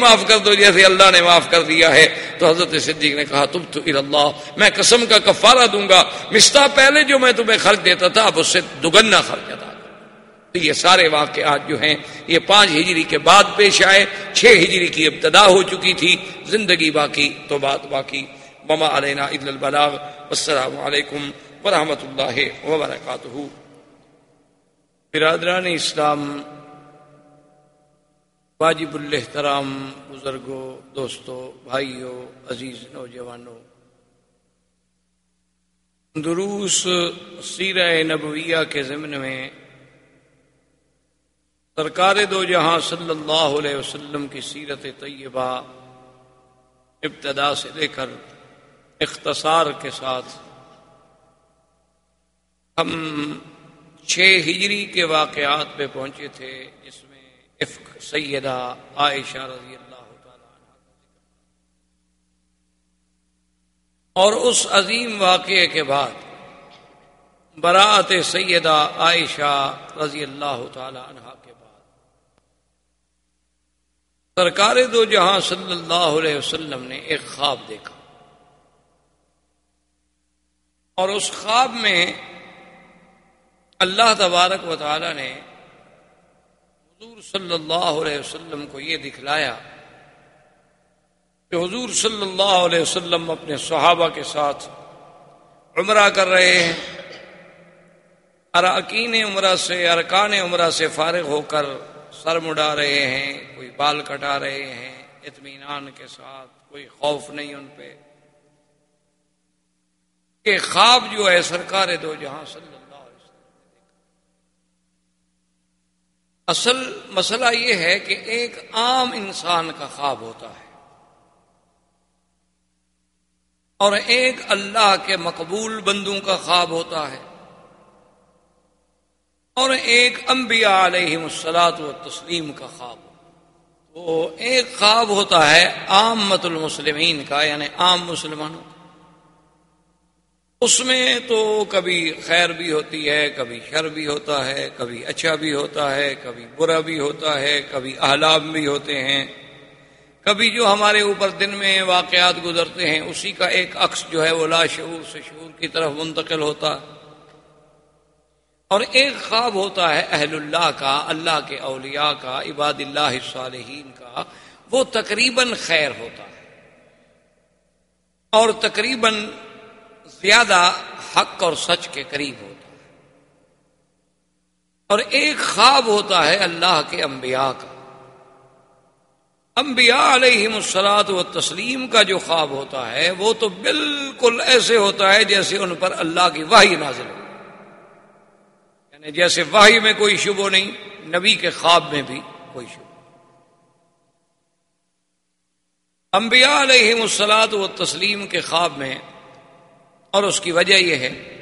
معاف کر دو جی، جیسے اللہ نے معاف کر دیا ہے۔ تو حضرت صدیق نے کہا، تم تو اللہ میں قسم کا کفارہ دوں گا۔ مستا پہلے جو میں تمہیں خرچ دیتا تھا، اب اس سے دگنا خرچ ادا تو یہ سارے واقعات جو ہیں، یہ پانچ ہجری کے بعد پیش آئے۔ چھ ہجری کی ابتدا ہو چکی تھی۔ زندگی باقی، تو بات باقی۔ مما علینا عید البلاغ۔ السلام علیکم ورحمۃ اللہ وبرکاتہ۔ برادران اسلام واجب الحترام بزرگوں دوستوں بھائیوں عزیز نوجوانوں دروس سیرہ نبویہ کے ضمن میں سرکار دو جہاں صلی اللہ علیہ وسلم کی سیرت طیبہ ابتدا سے لے کر اختصار کے ساتھ ہم چھ ہجری کے واقعات پہ پہنچے تھے۔ افق سیدہ عائشہ رضی اللہ تعالی عنہ اور اس عظیم واقعے کے بعد برات سیدہ عائشہ رضی اللہ تعالی عنہ کے بعد سرکار دو جہاں صلی اللہ علیہ وسلم نے ایک خواب دیکھا۔ اور اس خواب میں اللہ تبارک و تعالی نے حضور صلی اللہ علیہ وسلم کو یہ دکھلایا کہ حضور صلی اللہ علیہ وسلم اپنے صحابہ کے ساتھ عمرہ کر رہے ہیں، اراکین عمرہ سے، ارکان عمرہ سے فارغ ہو کر سر مڈا رہے ہیں، کوئی بال کٹا رہے ہیں، اطمینان کے ساتھ، کوئی خوف نہیں ان پہ کہ خواب جو ہے سرکار دو جہاں صلی اللہ علیہ وسلم اصل مسئلہ یہ ہے کہ ایک عام انسان کا خواب ہوتا ہے اور ایک اللہ کے مقبول بندوں کا خواب ہوتا ہے اور ایک انبیاء علیہ السلاط و تسلیم کا خواب وہ ایک خواب ہوتا ہے عام مت المسلمین کا یعنی عام مسلمانوں کا۔ اس میں تو کبھی خیر بھی ہوتی ہے، کبھی شر بھی ہوتا ہے، کبھی اچھا بھی ہوتا ہے، کبھی برا بھی ہوتا ہے، کبھی احلاب بھی ہوتے ہیں۔ کبھی جو ہمارے اوپر دن میں واقعات گزرتے ہیں، اسی کا ایک عکس جو ہے وہ لا شعور سے شعور کی طرف منتقل ہوتا۔ ہے اور ایک خواب ہوتا ہے اہل اللہ کا، اللہ کے اولیاء کا، عباد اللہ صالحین کا، وہ تقریباً خیر ہوتا ہے۔ اور تقریباً زیادہ حق اور سچ کے قریب ہوتا ہے۔ اور ایک خواب ہوتا ہے اللہ کے انبیاء کا۔ انبیاء علیہ مسلاط و تسلیم کا جو خواب ہوتا ہے، وہ تو بالکل ایسے ہوتا ہے جیسے ان پر اللہ کی واہی نازل ہو۔ یعنی جیسے واہی میں کوئی شبو نہیں، نبی کے خواب میں بھی کوئی شبو انبیاء علیہ مسلاط و تسلیم کے خواب میں اور اس کی وجہ یہ ہے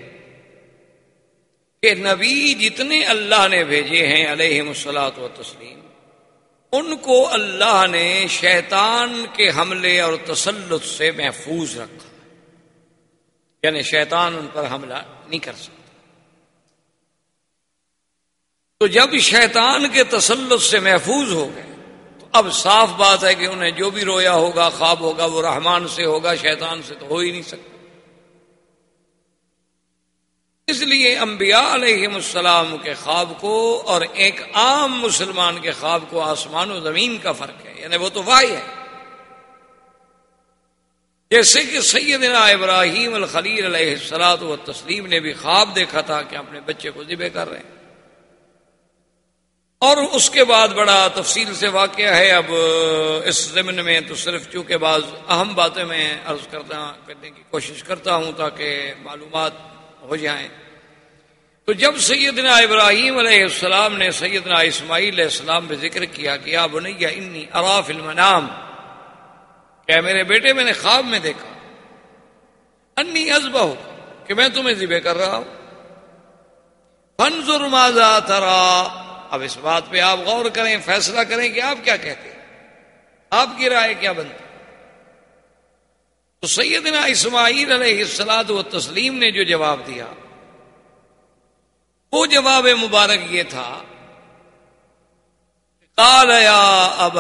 کہ نبی جتنے اللہ نے بھیجے ہیں علیہ مسلاط و تسلیم ان کو اللہ نے شیطان کے حملے اور تسلط سے محفوظ رکھا۔ یعنی شیطان ان پر حملہ نہیں کر سکتا۔ تو جب شیطان کے تسلط سے محفوظ ہو گئے، تو اب صاف بات ہے کہ انہیں جو بھی رویا ہوگا، خواب ہوگا، وہ رحمان سے ہوگا، شیطان سے تو ہو ہی نہیں سکتا۔ اس لیے انبیاء علیہ السلام کے خواب کو اور ایک عام مسلمان کے خواب کو آسمان و زمین کا فرق ہے یعنی وہ تو وائی ہے۔ جیسے کہ سیدنا ابراہیم الخلیل علیہ السلاط و تسلیم نے بھی خواب دیکھا تھا کہ اپنے بچے کو ذبح کر رہے ہیں۔ اور اس کے بعد بڑا تفصیل سے واقعہ ہے، اب اس زمن میں تو صرف چونکہ بعض اہم باتیں میں عرض کرتا کرنے کی کوشش کرتا ہوں تاکہ معلومات ہو جائیں۔ تو جب سیدنا ابراہیم علیہ السلام نے سیدنا اسماعیل علیہ السلام پہ ذکر کیا کہ آپ بنیا انی اراف المنام کیا میرے بیٹے میں نے خواب میں دیکھا۔ انی ازبہ ہو کہ میں تمہیں ذبح کر رہا ہوں۔ فنظر ماذا ترا۔ اب اس بات پہ آپ غور کریں، فیصلہ کریں کہ آپ کیا کہتے ہیں۔ آپ کی رائے کیا بنتی؟ تو سیدنا اسماعیل علیہ السلاد و تسلیم نے جو جواب دیا، وہ جواب مبارک یہ تھا تالیا اب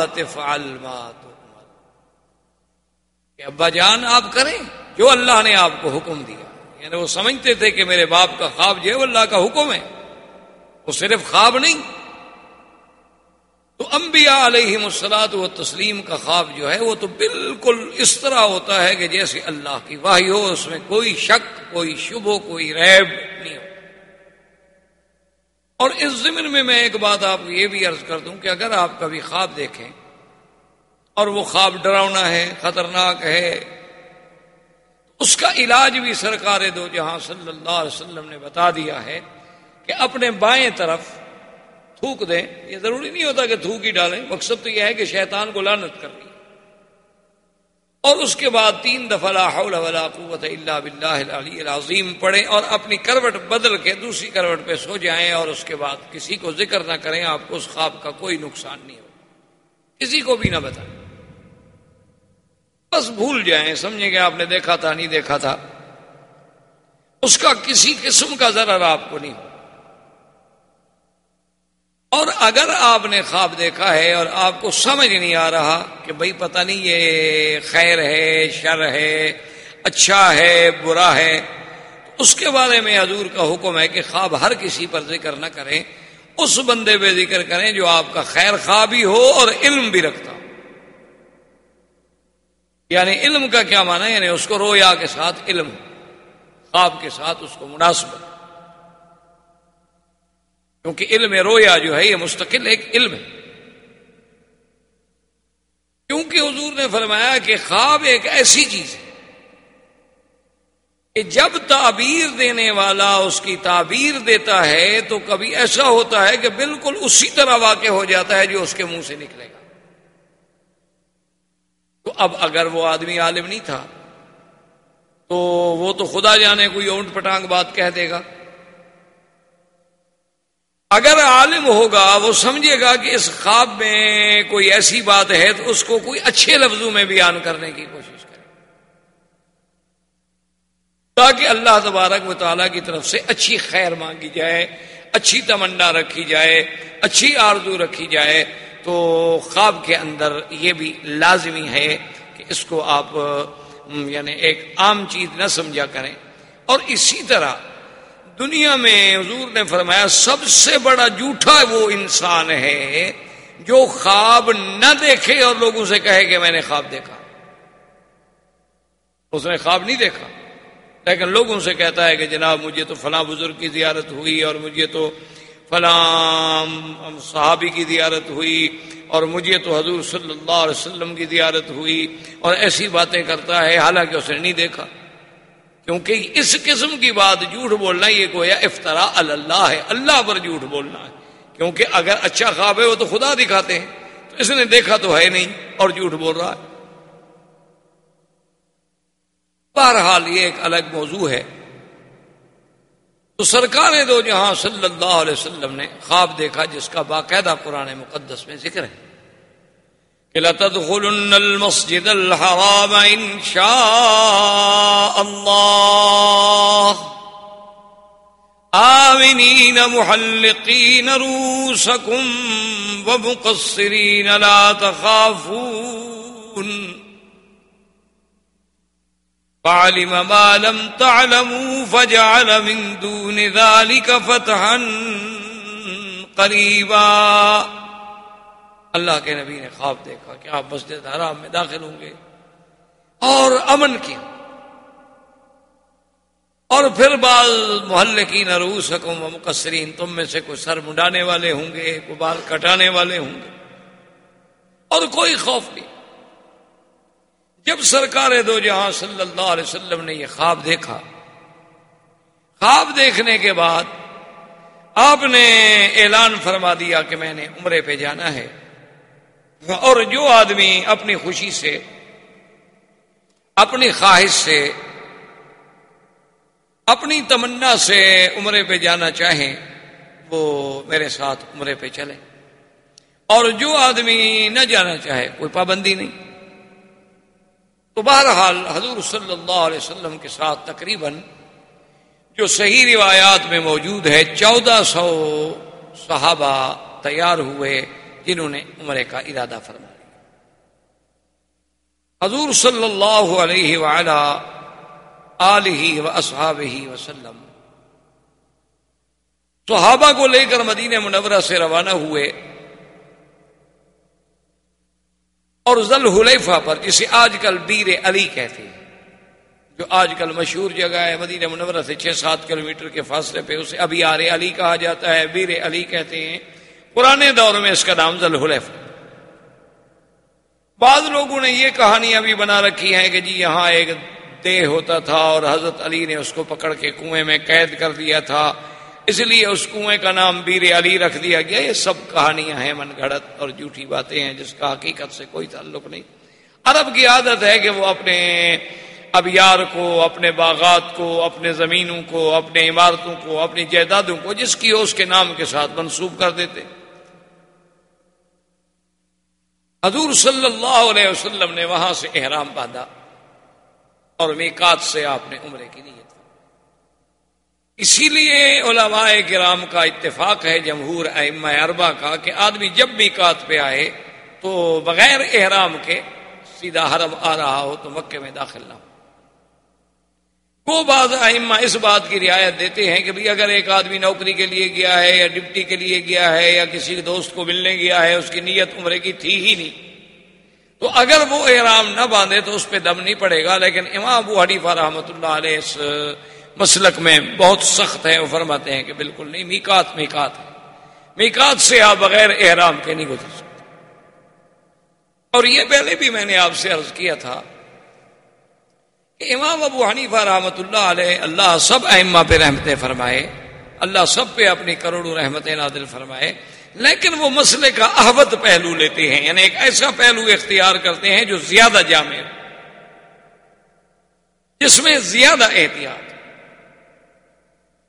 کہ ابا جان آپ کریں جو اللہ نے آپ کو حکم دیا۔ یعنی وہ سمجھتے تھے کہ میرے باپ کا خواب جو ہے وہ اللہ کا حکم ہے۔ وہ صرف خواب نہیں تو انبیاء علیہ مسلاط و تسلیم کا خواب جو ہے وہ تو بالکل اس طرح ہوتا ہے کہ جیسے اللہ کی واہی ہو، اس میں کوئی شک، کوئی شبہ، کوئی ریب نہیں ہو اور اس زمن میں میں ایک بات آپ کو یہ بھی عرض کر دوں کہ اگر آپ کبھی خواب دیکھیں اور وہ خواب ڈراؤنا ہے، خطرناک ہے، اس کا علاج بھی سرکار دو جہاں صلی اللہ علیہ وسلم نے بتا دیا ہے کہ اپنے بائیں طرف تھوک دیں، یہ ضروری نہیں ہوتا کہ تھوک ہی ڈالیں، مقصد تو یہ ہے کہ شیطان کو لانت کر لی اور اس کے بعد تین دفعہ لا حول ولا قوت الا باللہ العلی العظیم پڑھیں اور اپنی کروٹ بدل کے دوسری کروٹ پہ سو جائیں اور اس کے بعد کسی کو ذکر نہ کریں، آپ کو اس خواب کا کوئی نقصان نہیں ہو کسی کو بھی نہ بتائیں۔ بس بھول جائیں، سمجھیں کہ آپ نے دیکھا تھا، نہیں دیکھا تھا۔ اس کا کسی قسم کا ضرر آپ کو نہیں ہو اور اگر آپ نے خواب دیکھا ہے اور آپ کو سمجھ نہیں آ رہا کہ بھائی پتہ نہیں یہ خیر ہے، شر ہے اچھا ہے، برا ہے اس کے بارے میں حضور کا حکم ہے کہ خواب ہر کسی پر ذکر نہ کریں۔ اس بندے پہ ذکر کریں جو آپ کا خیر خواب بھی ہو اور علم بھی رکھتا ہو۔ یعنی علم کا کیا مانا یعنی اس کو رویا کے ساتھ علم خواب کے ساتھ اس کو مناسب کیونکہ علم رویا جو ہے یہ مستقل ایک علم ہے۔ کیونکہ حضور نے فرمایا کہ خواب ایک ایسی چیز ہے کہ جب تعبیر دینے والا اس کی تعبیر دیتا ہے تو کبھی ایسا ہوتا ہے کہ بالکل اسی طرح واقع ہو جاتا ہے جو اس کے منہ سے نکلے گا۔ تو اب اگر وہ آدمی عالم نہیں تھا تو وہ تو خدا جانے کوئی اونٹ پٹانگ بات کہہ دے گا۔ اگر عالم ہوگا، وہ سمجھے گا کہ اس خواب میں کوئی ایسی بات ہے تو اس کو کوئی اچھے لفظوں میں بیان کرنے کی کوشش کرے۔ تاکہ اللہ تبارک و تعالیٰ کی طرف سے اچھی خیر مانگی جائے، اچھی تمنا رکھی جائے، اچھی آرزو رکھی جائے۔ تو خواب کے اندر یہ بھی لازمی ہے کہ اس کو آپ یعنی ایک عام چیز نہ سمجھا کریں۔ اور اسی طرح دنیا میں حضور نے فرمایا، سب سے بڑا جھوٹا وہ انسان ہے جو خواب نہ دیکھے اور لوگوں سے کہے کہ میں نے خواب دیکھا۔ اس نے خواب نہیں دیکھا۔ لیکن لوگوں سے کہتا ہے کہ جناب، مجھے تو فلاں بزرگ کی زیارت ہوئی اور مجھے تو فلاں صحابی کی زیارت ہوئی اور مجھے تو حضور صلی اللہ علیہ وسلم کی زیارت ہوئی اور ایسی باتیں کرتا ہے، حالانکہ اسے نہیں دیکھا۔ کیونکہ اس قسم کی بات جھوٹ بولنا یہ گویا افطرا اللہ ہے، اللہ پر جھوٹ بولنا ہے۔ کیونکہ اگر اچھا خواب ہے وہ تو خدا دکھاتے ہیں۔ تو اس نے دیکھا تو ہے نہیں اور جھوٹ بول رہا ہے۔ بہرحال یہ ایک الگ موضوع ہے۔ تو سرکار دو جہاں صلی اللہ علیہ وسلم نے خواب دیکھا جس کا باقاعدہ قرآن مقدس میں ذکر ہے۔ لتدخلن المسجد الحرام إن شاء الله. آمنين محلقين روسكم ومقصرين لا تخافون. فعلم ما لم تعلموا فجعل من دون ذلك فتحا قريبا. اللہ کے نبی نے خواب دیکھا کہ آپ مسجد حرام میں داخل ہوں گے اور امن کیا اور پھر بعض محلے کی نروس حکم و مقصرین تم میں سے کوئی سر منڈانے والے ہوں گے، کوئی بال کٹانے والے ہوں گے۔ اور کوئی خوف نہیں۔ جب سرکار دو جہاں صلی اللہ علیہ وسلم نے یہ خواب دیکھا، خواب دیکھنے کے بعد آپ نے اعلان فرما دیا کہ میں نے عمرے پہ جانا ہے۔ اور جو آدمی اپنی خوشی سے، اپنی خواہش سے، اپنی تمنا سے عمرے پہ جانا چاہیں وہ میرے ساتھ عمرے پہ چلے۔ اور جو آدمی نہ جانا چاہے، کوئی پابندی نہیں۔ تو بہرحال حضور صلی اللہ علیہ وسلم کے ساتھ تقریباً جو صحیح روایات میں موجود ہے، چودہ سو صحابہ تیار ہوئے۔ جنہوں نے عمرے کا ارادہ فرما لیا حضور صلی اللہ علیہ وعلا آلہ و اصحاب وسلم صحابہ کو لے کر مدینہ منورہ سے روانہ ہوئے اور ذل حلیفہ پر، جسے آج کل بیر علی کہتے ہیں، جو آج کل مشہور جگہ ہے، مدینہ منورہ سے چھ سات کلومیٹر کے فاصلے پہ، اسے ابھی آر علی کہا جاتا ہے، بیر علی کہتے ہیں۔ پرانے دور میں اس کا نام ذل بعض لوگوں نے یہ کہانیاں بھی بنا رکھی ہیں کہ جی یہاں ایک دہ ہوتا تھا اور حضرت علی نے اس کو پکڑ کے کنویں میں قید کر دیا تھا۔ اس لیے اس کنویں کا نام بیر علی رکھ دیا گیا۔ یہ سب کہانیاں ہیں، من گھڑت اور جھوٹی باتیں ہیں، جس کا حقیقت سے کوئی تعلق نہیں۔ عرب کی عادت ہے کہ وہ اپنے ابیار کو، اپنے باغات کو، اپنے زمینوں کو، اپنے عمارتوں کو، اپنی جائیدادوں کو، جس کی ہو اس کے نام کے ساتھ منسوب کر دیتے۔ حضور صلی اللہ علیہ وسلم نے وہاں سے احرام باندھا اور میکات سے آپ نے عمرے کی نیت اسی لیے علماء کرام کا اتفاق ہے، جمہور ائمہ اربا کا، کہ آدمی جب میکات پہ آئے تو بغیر احرام کے سیدھا حرم آ رہا ہو تو مکے میں داخل نہ ہو۔ وہ بعض ائمہ اس بات کی رعایت دیتے ہیں کہ بھئی اگر ایک آدمی نوکری کے لیے گیا ہے یا ڈپٹی کے لیے گیا ہے یا کسی دوست کو ملنے گیا ہے، اس کی نیت عمرے کی تھی ہی نہیں۔ تو اگر وہ احرام نہ باندھے تو اس پہ دم نہیں پڑے گا، لیکن امام ابو حنیفہ رحمۃ اللہ علیہ اس مسلک میں بہت سخت ہے وہ فرماتے ہیں کہ بالکل نہیں میکات میکات ہے۔ میکات سے آپ بغیر احرام کے نہیں گزر سکتے۔ اور یہ پہلے بھی میں نے آپ سے عرض کیا تھا امام ابو حنیفہ رحمۃ اللہ علیہ، اللہ سب ائمہ پہ رحمتیں فرمائے، اللہ سب پہ اپنی کروڑوں رحمتیں نادل فرمائے، لیکن وہ مسئلے کا احوت پہلو لیتے ہیں یعنی ایک ایسا پہلو اختیار کرتے ہیں جو زیادہ جامع جس میں زیادہ احتیاط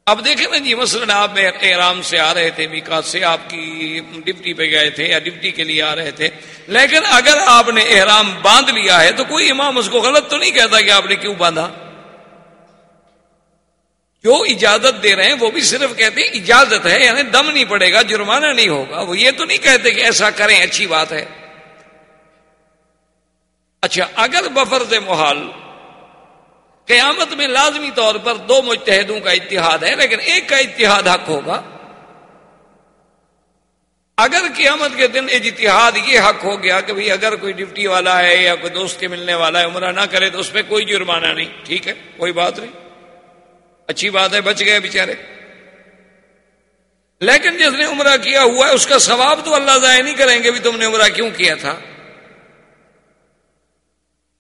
اب دیکھیں نا جی مثلاً آپ احرام سے آ رہے تھے میکات سے آپ کی ڈپٹی پہ گئے تھے یا ڈپٹی کے لیے آ رہے تھے، لیکن اگر آپ نے احرام باندھ لیا ہے تو کوئی امام اس کو غلط تو نہیں کہتا کہ آپ نے کیوں باندھا؟ جو اجازت دے رہے ہیں وہ بھی صرف کہتے ہیں اجازت ہے یعنی دم نہیں پڑے گا، جرمانہ نہیں ہوگا، وہ یہ تو نہیں کہتے کہ ایسا کریں، اچھی بات ہے۔ اچھا اگر بفرز محال قیامت میں لازمی طور پر دو متحدوں کا اتحاد ہے، لیکن ایک کا اتحاد حق ہوگا۔ اگر قیامت کے دن اجتہاد یہ حق ہو گیا کہ بھئی اگر کوئی ڈپٹی والا ہے یا کوئی دوست کے ملنے والا ہے، عمرہ نہ کرے تو اس پہ کوئی جرمانہ نہیں، ٹھیک ہے، کوئی بات نہیں۔ اچھی بات ہے، بچ گئے بےچارے لیکن جس نے عمرہ کیا ہوا ہے، اس کا ثواب تو اللہ ضائع نہیں کریں گے بھی تم نے عمرہ کیوں کیا تھا؟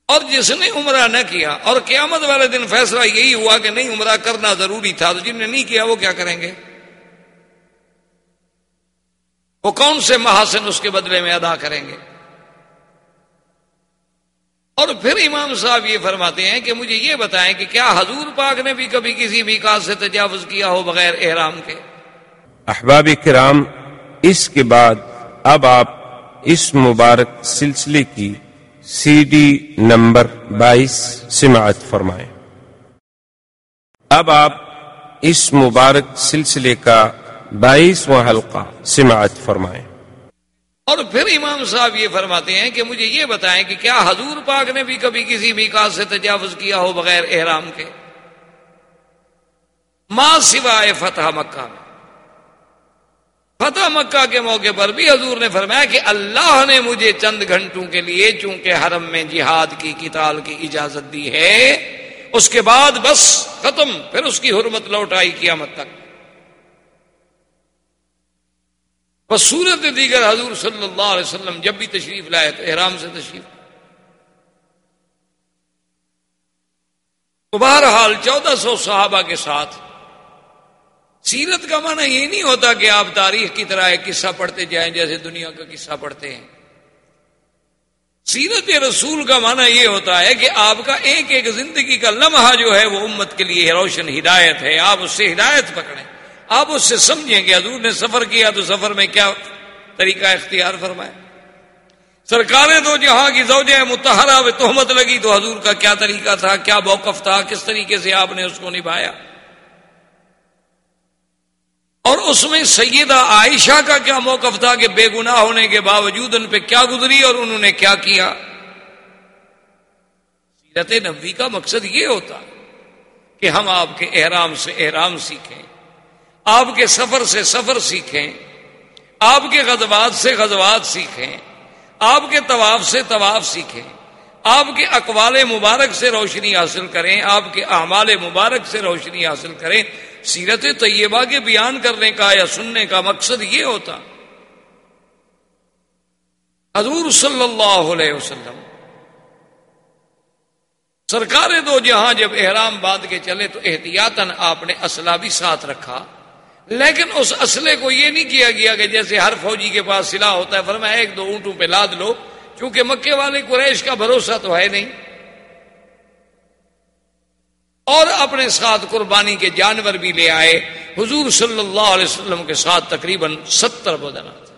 اور جس نے عمرہ نہ کیا، اور قیامت والے دن فیصلہ یہی ہوا کہ نہیں، عمرہ کرنا ضروری تھا، تو جن نے نہیں کیا، وہ کیا کریں گے؟ وہ کون سے محاسن اس کے بدلے میں ادا کریں گے؟ اور پھر امام صاحب یہ فرماتے ہیں کہ مجھے یہ بتائیں کہ کیا حضور پاک نے بھی کبھی کسی بھی سے تجاوز کیا ہو بغیر احرام کے؟ احباب کرام، اس کے بعد اب آپ اس مبارک سلسلے کی سی ڈی نمبر بائیس سماعت فرمائیں اب آپ اس مبارک سلسلے کا بائیسواں حلقہ سماعت فرمائیں۔ اور پھر امام صاحب یہ فرماتے ہیں کہ مجھے یہ بتائیں کہ کیا حضور پاک نے بھی کبھی کسی بھی سے تجاوز کیا ہو بغیر احرام کے؟ ماں سوائے فتح مکہ میں۔ فتح مکہ کے موقع پر بھی حضور نے فرمایا کہ اللہ نے مجھے چند گھنٹوں کے لیے چونکہ حرم میں جہاد کی کتال کی اجازت دی ہے، اس کے بعد بس ختم، پھر اس کی حرمت لوٹائی قیامت تک۔ بس صورت دیگر حضور صلی اللہ علیہ وسلم جب بھی تشریف لائے تو احرام سے تشریف۔ بہرحال چودہ سو صحابہ کے ساتھ سیرت کا معنی یہ نہیں ہوتا کہ آپ تاریخ کی طرح ایک قصہ پڑھتے جائیں جیسے دنیا کا قصہ پڑھتے ہیں۔ سیرت رسول کا معنی یہ ہوتا ہے کہ آپ کا ایک ایک زندگی کا لمحہ جو ہے وہ امت کے لیے روشن ہدایت ہے۔ آپ اس سے ہدایت پکڑیں۔ آپ اس سے سمجھیں کہ حضور نے سفر کیا تو سفر میں کیا طریقہ اختیار فرمائے سرکاریں تو جہاں کی زوجہ متحرہ میں تہمت لگی تو حضور کا کیا طریقہ تھا، کیا موقف تھا، کس طریقے سے آپ نے اس کو نبھایا؟ اور اس میں سیدہ عائشہ کا کیا موقف تھا کہ بے گناہ ہونے کے باوجود ان پہ کیا گزری اور انہوں نے کیا کیا؟ سیرت نبی کا مقصد یہ ہوتا کہ ہم آپ کے احرام سے احرام سیکھیں، آپ کے سفر سے سفر سیکھیں، آپ کے غزوات سے غزوات سیکھیں، آپ کے طواف سے طواف سیکھیں۔ آپ کے اقوال مبارک سے روشنی حاصل کریں، آپ کے اعمال مبارک سے روشنی حاصل کریں۔ سیرت طیبہ کے بیان کرنے کا یا سننے کا مقصد یہ ہوتا۔ حضور صلی اللہ علیہ وسلم، سرکار دو جہاں جب احرام باندھ کے چلے تو احتیاطاً آپ نے اسلحہ بھی ساتھ رکھا۔ لیکن اس اسلحے کو یہ نہیں کیا گیا کہ جیسے ہر فوجی کے پاس سلا ہوتا ہے، فرمایا ایک دو اونٹوں پہ لاد لو۔ کیونکہ مکے والے قریش کا بھروسہ تو ہے نہیں۔ اور اپنے ساتھ قربانی کے جانور بھی لے آئے۔ حضور صلی اللہ علیہ وسلم کے ساتھ تقریباً ستر بدنا تھے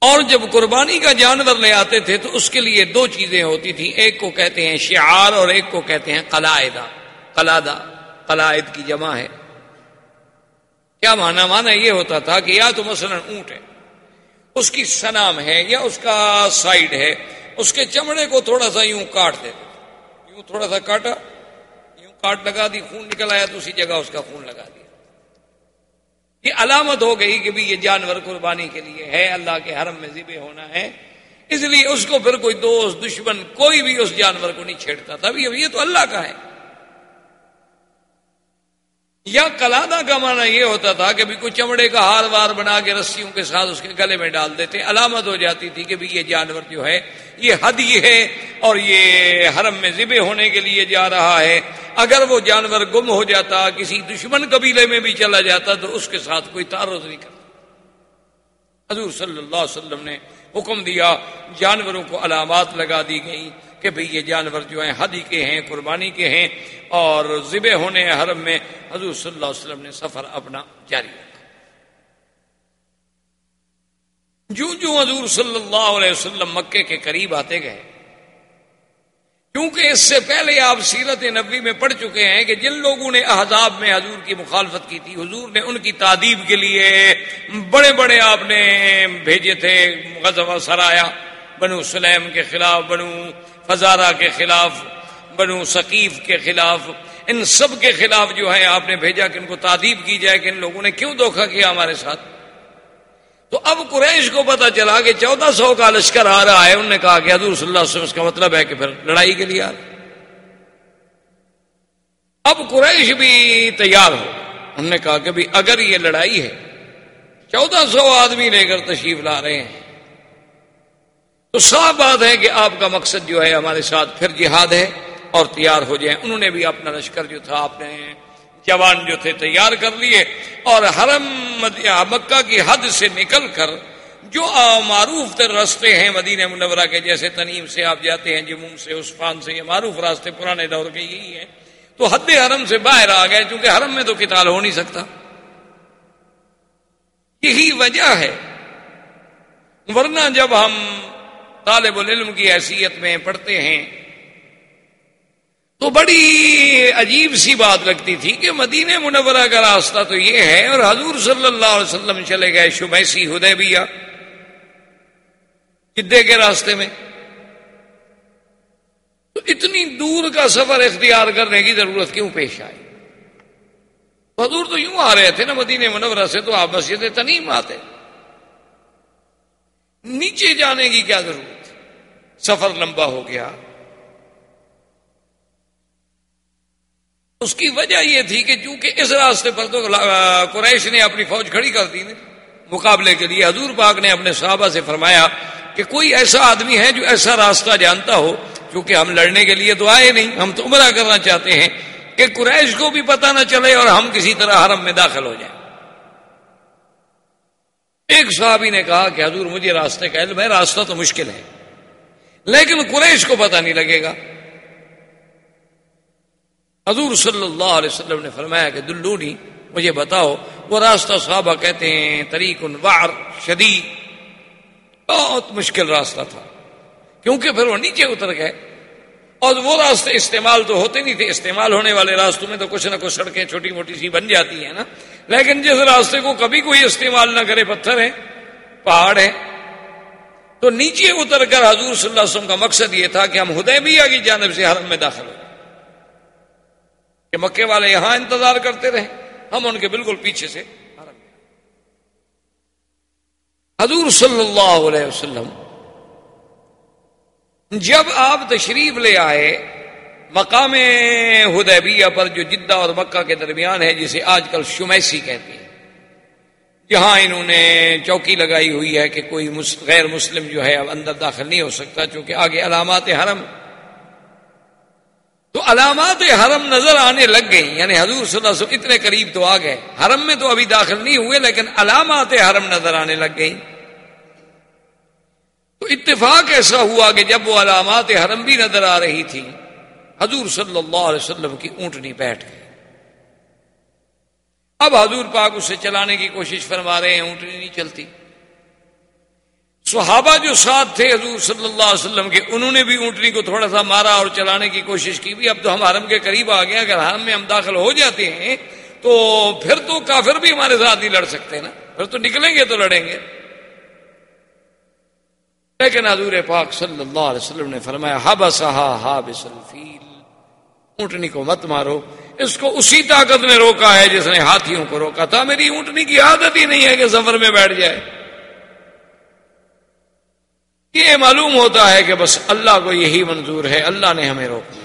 اور جب قربانی کا جانور لے آتے تھے تو اس کے لیے دو چیزیں ہوتی تھیں۔ ایک کو کہتے ہیں شعار اور ایک کو کہتے ہیں قلائدہ قلادہ قلائد کی جمع ہے۔ کیا مانا مانا یہ ہوتا تھا کہ یا تو مثلا اونٹ ہے۔ اس کی سنام ہے یا اس کا سائڈ ہے، اس کے چمڑے کو تھوڑا سا یوں کاٹ دیتے یوں تھوڑا سا کاٹا، یوں کاٹ لگا دی، خون نکل آیا تو اسی جگہ اس کا خون لگا دیا۔ یہ علامت ہو گئی کہ بھی یہ جانور قربانی کے لیے ہے، اللہ کے حرم میں ذبح ہونا ہے۔ اس لیے اس کو پھر کوئی دوست، دشمن، کوئی بھی اس جانور کو نہیں چھیڑتا تھا۔ یہ تو اللہ کا ہے۔ یا کلادہ کا معنی یہ ہوتا تھا کہ بھی کوئی چمڑے کا ہار وار بنا کے رسیوں کے ساتھ اس کے گلے میں ڈال دیتے، علامت ہو جاتی تھی کہ بھی یہ جانور جو ہے، یہ حد یہ ہے اور یہ حرم میں ذبح ہونے کے لیے جا رہا ہے۔ اگر وہ جانور گم ہو جاتا، کسی دشمن قبیلے میں بھی چلا جاتا، تو اس کے ساتھ کوئی تعارض نہیں کرتا۔ حضور صلی اللہ علیہ وسلم نے حکم دیا، جانوروں کو علامات لگا دی گئی کہ بھئی یہ جانور جو ہیں حدی کے ہیں، قربانی کے ہیں اور ذبح ہونے حرم میں حضور صلی اللہ علیہ وسلم نے سفر اپنا جاری رکھا۔ جو جو حضور صلی اللہ علیہ وسلم مکے کے قریب آتے گئے۔ کیونکہ اس سے پہلے آپ سیرت نبی میں پڑھ چکے ہیں کہ جن لوگوں نے احزاب میں حضور کی مخالفت کی تھی، حضور نے ان کی تعدیب کے لیے بڑے بڑے آپ نے بھیجے تھے، غزوہ سرایا، بنو سلیم کے خلاف، بنو فزارہ کے خلاف، بنو ثقیف کے خلاف، ان سب کے خلاف جو ہے آپ نے بھیجا کہ ان کو تعدیب کی جائے کہ ان لوگوں نے کیوں دھوکھا کیا ہمارے ساتھ؟ تو اب قریش کو پتا چلا کہ چودہ سو کا لشکر آ رہا ہے، انہوں نے کہا کہ حضور صلی اللہ علیہ وسلم، اس کا مطلب ہے کہ پھر لڑائی کے لیے آ رہے اب قریش بھی تیار ہو۔ انہوں نے کہا کہ بھی اگر یہ لڑائی ہے، چودہ سو آدمی لے کر تشریف لا رہے ہیں۔ تو صاف بات ہے کہ آپ کا مقصد جو ہے ہمارے ساتھ پھر جہاد ہے اور تیار ہو جائیں۔ انہوں نے بھی اپنا لشکر جو تھا، آپ نے جوان جو تھے تیار کر لیے۔ اور حرم مکہ کی حد سے نکل کر جو معروف تر راستے ہیں مدینہ منورہ کے، جیسے تنیم سے آپ جاتے ہیں جموم سے، عثمان سے، یہ معروف راستے پرانے دور کے یہی ہیں۔ تو حد حرم سے باہر آ گئے کیونکہ حرم میں تو کتال ہو نہیں سکتا۔ یہی وجہ ہے۔ ورنہ جب ہم طالب العلم کی حیثیت میں پڑھتے ہیں۔ تو بڑی عجیب سی بات لگتی تھی کہ مدینہ منورہ کا راستہ تو یہ ہے اور حضور صلی اللہ علیہ وسلم چلے گئے شبیسی ہدے جدے کے راستے میں۔ تو اتنی دور کا سفر اختیار کرنے کی ضرورت کیوں پیش آئی؟ حضور تو یوں آ رہے تھے نا مدینہ منورہ سے تو آپ مسجد تنیم آتے۔ نیچے جانے کی کیا ضرورت سفر لمبا ہو گیا۔ اس کی وجہ یہ تھی کہ چونکہ اس راستے پر تو قریش نے اپنی فوج کھڑی کر دی مقابلے کے لیے حضور پاک نے اپنے صحابہ سے فرمایا کہ کوئی ایسا آدمی ہے جو ایسا راستہ جانتا ہو کیونکہ ہم لڑنے کے لیے تو آئے نہیں، ہم تو عمرہ کرنا چاہتے ہیں۔ کہ قریش کو بھی پتہ نہ چلے اور ہم کسی طرح حرم میں داخل ہو جائیں۔ ایک صحابی نے کہا کہ حضور مجھے راستے کا علم ہے، راستہ تو مشکل ہے۔ لیکن قریش کو پتہ نہیں لگے گا۔ حضور صلی اللہ علیہ وسلم نے فرمایا کہ دلونی، مجھے بتاؤ، وہ راستہ صحابہ کہتے ہیں، طریق وار شدید۔ بہت مشکل راستہ تھا۔ کیونکہ پھر وہ نیچے اتر گئے۔ اور وہ راستے استعمال تو ہوتے نہیں تھے، استعمال ہونے والے راستوں میں تو کچھ نہ کچھ سڑکیں چھوٹی موٹی سی بن جاتی ہیں نا۔ لیکن جس راستے کو کبھی کوئی استعمال نہ کرے، پتھر ہے پہاڑ ہے تو نیچے اتر کر حضور صلی اللہ علیہ وسلم کا مقصد یہ تھا کہ ہم ہدے کی جانب سے حرم میں داخل ہو کہ مکے والے یہاں انتظار کرتے رہے ہم ان کے بالکل پیچھے سے حضور صلی اللہ علیہ وسلم جب آپ تشریف لے آئے مقام ہدیبیہ پر جو جدہ اور مکہ کے درمیان ہے جسے آج کل شمیسی کہتے ہیں۔ جہاں انہوں نے چوکی لگائی ہوئی ہے کہ کوئی غیر مسلم جو ہے اب اندر داخل نہیں ہو سکتا چونکہ آگے علامات حرم۔ تو علامات حرم نظر آنے لگ گئی یعنی حضور صلی اللہ علیہ وسلم اتنے قریب تو آ گئے۔ حرم میں تو ابھی داخل نہیں ہوئے لیکن علامات حرم نظر آنے لگ گئی تو اتفاق ایسا ہوا کہ جب وہ علامات حرم بھی نظر آ رہی تھی حضور صلی اللہ علیہ وسلم کی اونٹنی بیٹھ گئی۔ اب حضور پاک اسے چلانے کی کوشش فرما رہے ہیں، اونٹنی نہیں چلتی۔ صحابہ جو ساتھ تھے حضور صلی اللہ علیہ وسلم کے، انہوں نے بھی اونٹنی کو تھوڑا سا مارا اور چلانے کی کوشش کی۔ بھی اب تو ہم حرم کے قریب آ گئے، اگر حرم میں ہم داخل ہو جاتے ہیں، تو پھر تو کافر بھی ہمارے ساتھ نہیں لڑ سکتے نا۔ پھر تو نکلیں گے تو لڑیں گے۔ لیکن حضور پاک صلی اللہ علیہ وسلم نے فرمایا ہب سہا ہا بسلفیل اونٹنی کو مت مارو۔ اس کو اسی طاقت نے روکا ہے جس نے ہاتھیوں کو روکا تھا۔ میری اونٹنی کی عادت ہی نہیں ہے کہ سفر میں بیٹھ جائے۔ یہ معلوم ہوتا ہے کہ بس اللہ کو یہی منظور ہے۔ اللہ نے ہمیں روک دیا۔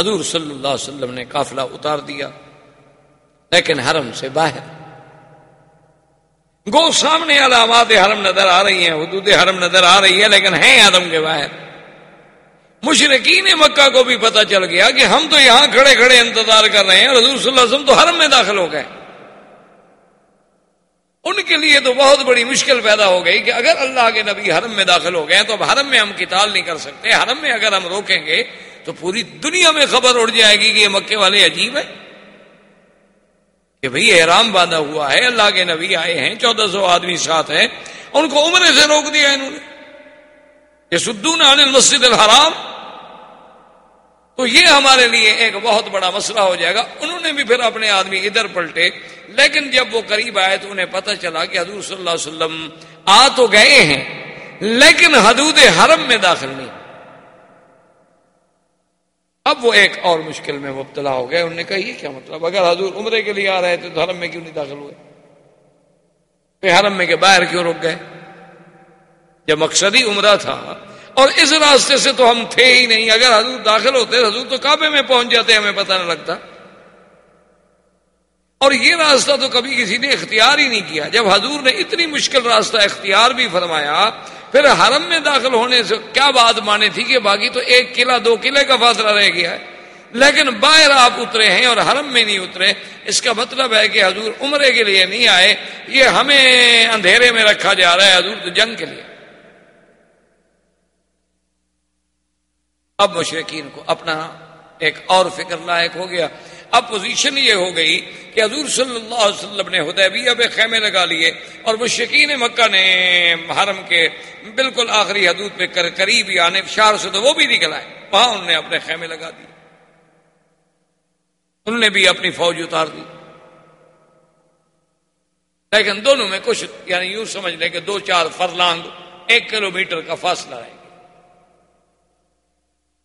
حضور صلی اللہ علیہ وسلم نے قافلہ اتار دیا، لیکن حرم سے باہر۔ گو سامنے علامات حرم نظر آ رہی ہیں، حدود حرم نظر آ رہی ہے لیکن ہیں حرم کے باہر۔ مشرقین مکہ کو بھی پتا چل گیا کہ ہم تو یہاں کھڑے کھڑے انتظار کر رہے ہیں حضور صلی اللہ علیہ وسلم تو حرم میں داخل ہو گئے۔ ان کے لیے تو بہت بڑی مشکل پیدا ہو گئی کہ اگر اللہ کے نبی حرم میں داخل ہو گئے تو اب حرم میں ہم کتال نہیں کر سکتے حرم میں اگر ہم روکیں گے تو پوری دنیا میں خبر اڑ جائے گی کہ یہ مکے والے عجیب ہیں۔ کہ بھئی احرام باندھا ہوا ہے، اللہ کے نبی آئے ہیں، چودہ سو آدمی ساتھ ہیں، ان کو عمرے سے روک دیا انہوں نے۔ یہ سدون عن المسجد الحرام تو یہ ہمارے لیے ایک بہت بڑا مسئلہ ہو جائے گا۔ انہوں نے بھی پھر اپنے آدمی ادھر پلٹے، لیکن جب وہ قریب آئے تو انہیں پتہ چلا کہ حضور صلی اللہ علیہ وسلم آ تو گئے ہیں، لیکن حدود حرم میں داخل نہیں۔ اب وہ ایک اور مشکل میں مبتلا ہو گئے۔ انہوں نے کہا، یہ کیا مطلب؟ اگر حضور عمرے کے لیے آ رہے تھے تو حرم میں کیوں نہیں داخل ہوئے؟ پھر حرم میں کے باہر کیوں رک گئے؟ جب مقصدی عمرہ تھا اور اس راستے سے تو ہم تھے ہی نہیں۔ اگر حضور داخل ہوتے، حضور تو کعبے میں پہنچ جاتے، ہمیں پتہ نہ لگتا۔ اور یہ راستہ تو کبھی کسی نے اختیار ہی نہیں کیا۔ جب حضور نے اتنی مشکل راستہ اختیار بھی فرمایا، پھر حرم میں داخل ہونے سے کیا بات مانے تھی کہ باقی تو ایک قلعہ، دو قلعے کا فاصلہ رہ گیا ہے۔ لیکن باہر آپ اترے ہیں اور حرم میں نہیں اترے۔ اس کا مطلب ہے کہ حضور عمرے کے لیے نہیں آئے۔ یہ ہمیں اندھیرے میں رکھا جا رہا ہے حضور تو جنگ کے لیے۔ اب مشرقین کو اپنا ایک اور فکر لائق ہو گیا۔ اب پوزیشن یہ ہو گئی کہ حضور صلی اللہ علیہ وسلم نے حدیبیہ پہ خیمے لگا لیے اور مشرقین مکہ نے حرم کے بالکل آخری حدود پہ کر قریب ہی آنے شہر سے تو وہ بھی نکل آئے۔ وہاں انہوں نے اپنے خیمے لگا دیے۔ انہوں نے بھی اپنی فوج اتار دی۔ لیکن دونوں میں کچھ یعنی یوں سمجھ لیں کہ دو چار فرلانگ، ایک کلومیٹر کا فاصلہ ہے۔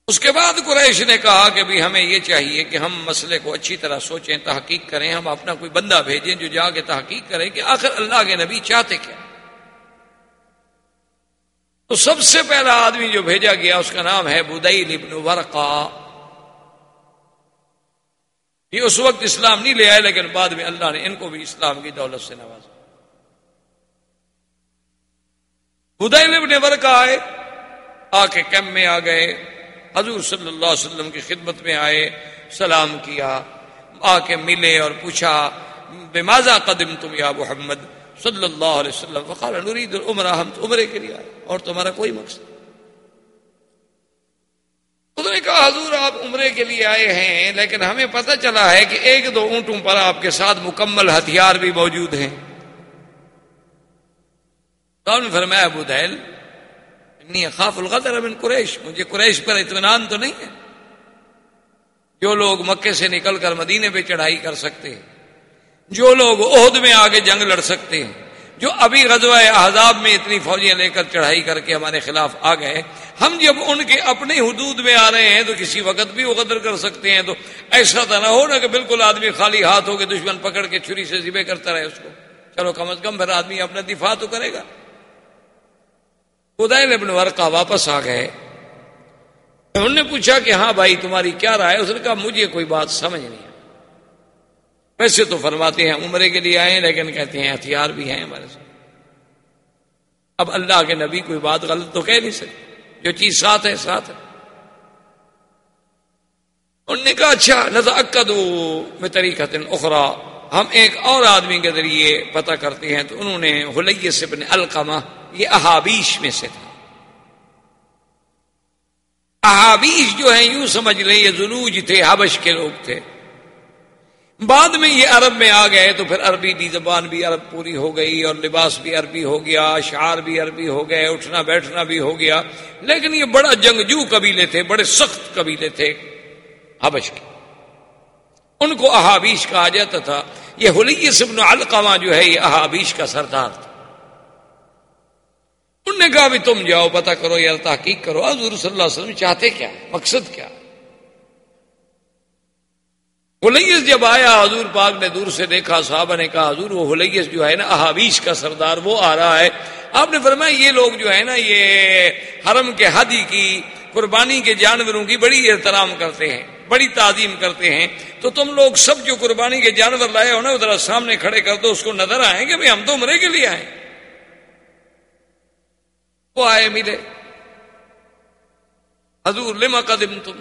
اس کے بعد قریش نے کہا کہ بھی ہمیں یہ چاہیے کہ ہم مسئلے کو اچھی طرح سوچیں، تحقیق کریں، ہم اپنا کوئی بندہ بھیجیں جو جا کے تحقیق کریں کہ آخر اللہ کے نبی چاہتے کیا۔ تو سب سے پہلا آدمی جو بھیجا گیا، اس کا نام ہے بدئی ابن ورقا۔ یہ اس وقت اسلام نہیں لے آئے، لیکن بعد میں اللہ نے ان کو بھی اسلام کی دولت سے نوازا۔ بدئی ابن ورقا آئے، آ کے کیمپ میں آ گئے۔ حضور صلی اللہ علیہ وسلم کی خدمت میں آئے، سلام کیا، آ کے ملے اور پوچھا، بے ماضا قدم تم یا محمد صلی اللہ علیہ وسلم؟ وقال نرید العمرہ ہم تو عمرے کے لیے آئے، اور تمہارا کوئی مقصد انہوں نے کہا، حضور، آپ عمرے کے لیے آئے ہیں، لیکن ہمیں پتہ چلا ہے کہ ایک دو اونٹوں پر آپ کے ساتھ مکمل ہتھیار بھی موجود ہیں۔ تو نے فرمایا، ابو دہل انی خاف الغدر ابن قریش۔ مجھے قریش پر اطمینان تو نہیں ہے۔ جو لوگ مکے سے نکل کر مدینے پہ چڑھائی کر سکتے ہیں، جو لوگ عہد میں آگے جنگ لڑ سکتے ہیں، جو ابھی غزوہ احزاب میں اتنی فوجیاں لے کر چڑھائی کر کے ہمارے خلاف آ گئے ہم جب ان کے اپنے حدود میں آ رہے ہیں تو کسی وقت بھی وہ قدر کر سکتے ہیں۔ تو ایسا تو نہ ہو نا کہ بالکل آدمی خالی ہاتھ ہو کے دشمن پکڑ کے چھری سے ذبے کرتا رہے اس کو۔ چلو کم از کم پھر آدمی اپنا دفاع تو کرے گا۔ خدائے ابن ورقہ واپس آ گئے۔ انہوں نے پوچھا کہ ہاں بھائی، تمہاری کیا رائے؟ اس نے کہا، مجھے کوئی بات سمجھ نہیں ویسے تو فرماتے ہیں، عمرے کے لیے آئے لیکن کہتے ہیں، ہتھیار بھی ہیں ہمارے ساتھ۔ اب اللہ کے نبی کوئی بات غلط تو کہہ نہیں سکتے۔ جو چیز ساتھ ہے ساتھ ہے۔ انہوں نے کہا اچھا نظر میں طریقہ اخرا ہم ایک اور آدمی کے ذریعے پتہ کرتے ہیں، تو انہوں نے حلیہ سے اپنے القمہ یہ احابیش میں سے تھا۔ احابیش جو ہے یوں سمجھ لیں یہ زلوج تھے، حبش کے لوگ تھے۔ بعد میں یہ عرب میں آ گئے تو پھر عربی بھی، زبان بھی عرب پوری ہو گئی اور لباس بھی عربی ہو گیا اشعار بھی عربی ہو گئے، اٹھنا بیٹھنا بھی ہو گیا۔ لیکن یہ بڑا جنگجو قبیلے تھے، بڑے سخت قبیلے تھے حبش کے۔ ان کو احابیش کہا جاتا تھا۔ یہ حلی سبن القما جو ہے، یہ احابیش کا سردار تھا۔ انہوں نے کہا بھی تم جاؤ پتا کرو یار، تحقیق کرو۔ حضور صلی اللہ علیہ وسلم چاہتے کیا؟ مقصد کیا؟ حلیس جب آیا، حضور پاک نے دور سے دیکھا، صحابہ نے کہا، حضور وہ حلیس جو ہے نا احابیش کا سردار، وہ آ رہا ہے۔ آپ نے فرمایا، یہ لوگ جو ہے نا، یہ حرم کے حدی کی، قربانی کے جانوروں کی بڑی احترام کرتے ہیں، بڑی تعظیم کرتے ہیں۔ تو تم لوگ سب جو قربانی کے جانور لائے ہو نا ذرا سامنے کھڑے کر دو، اس کو نظر آئیں گے ہم تو عمرے کے لیے آئے۔ وہ آئے ملے حضور لما قدم تم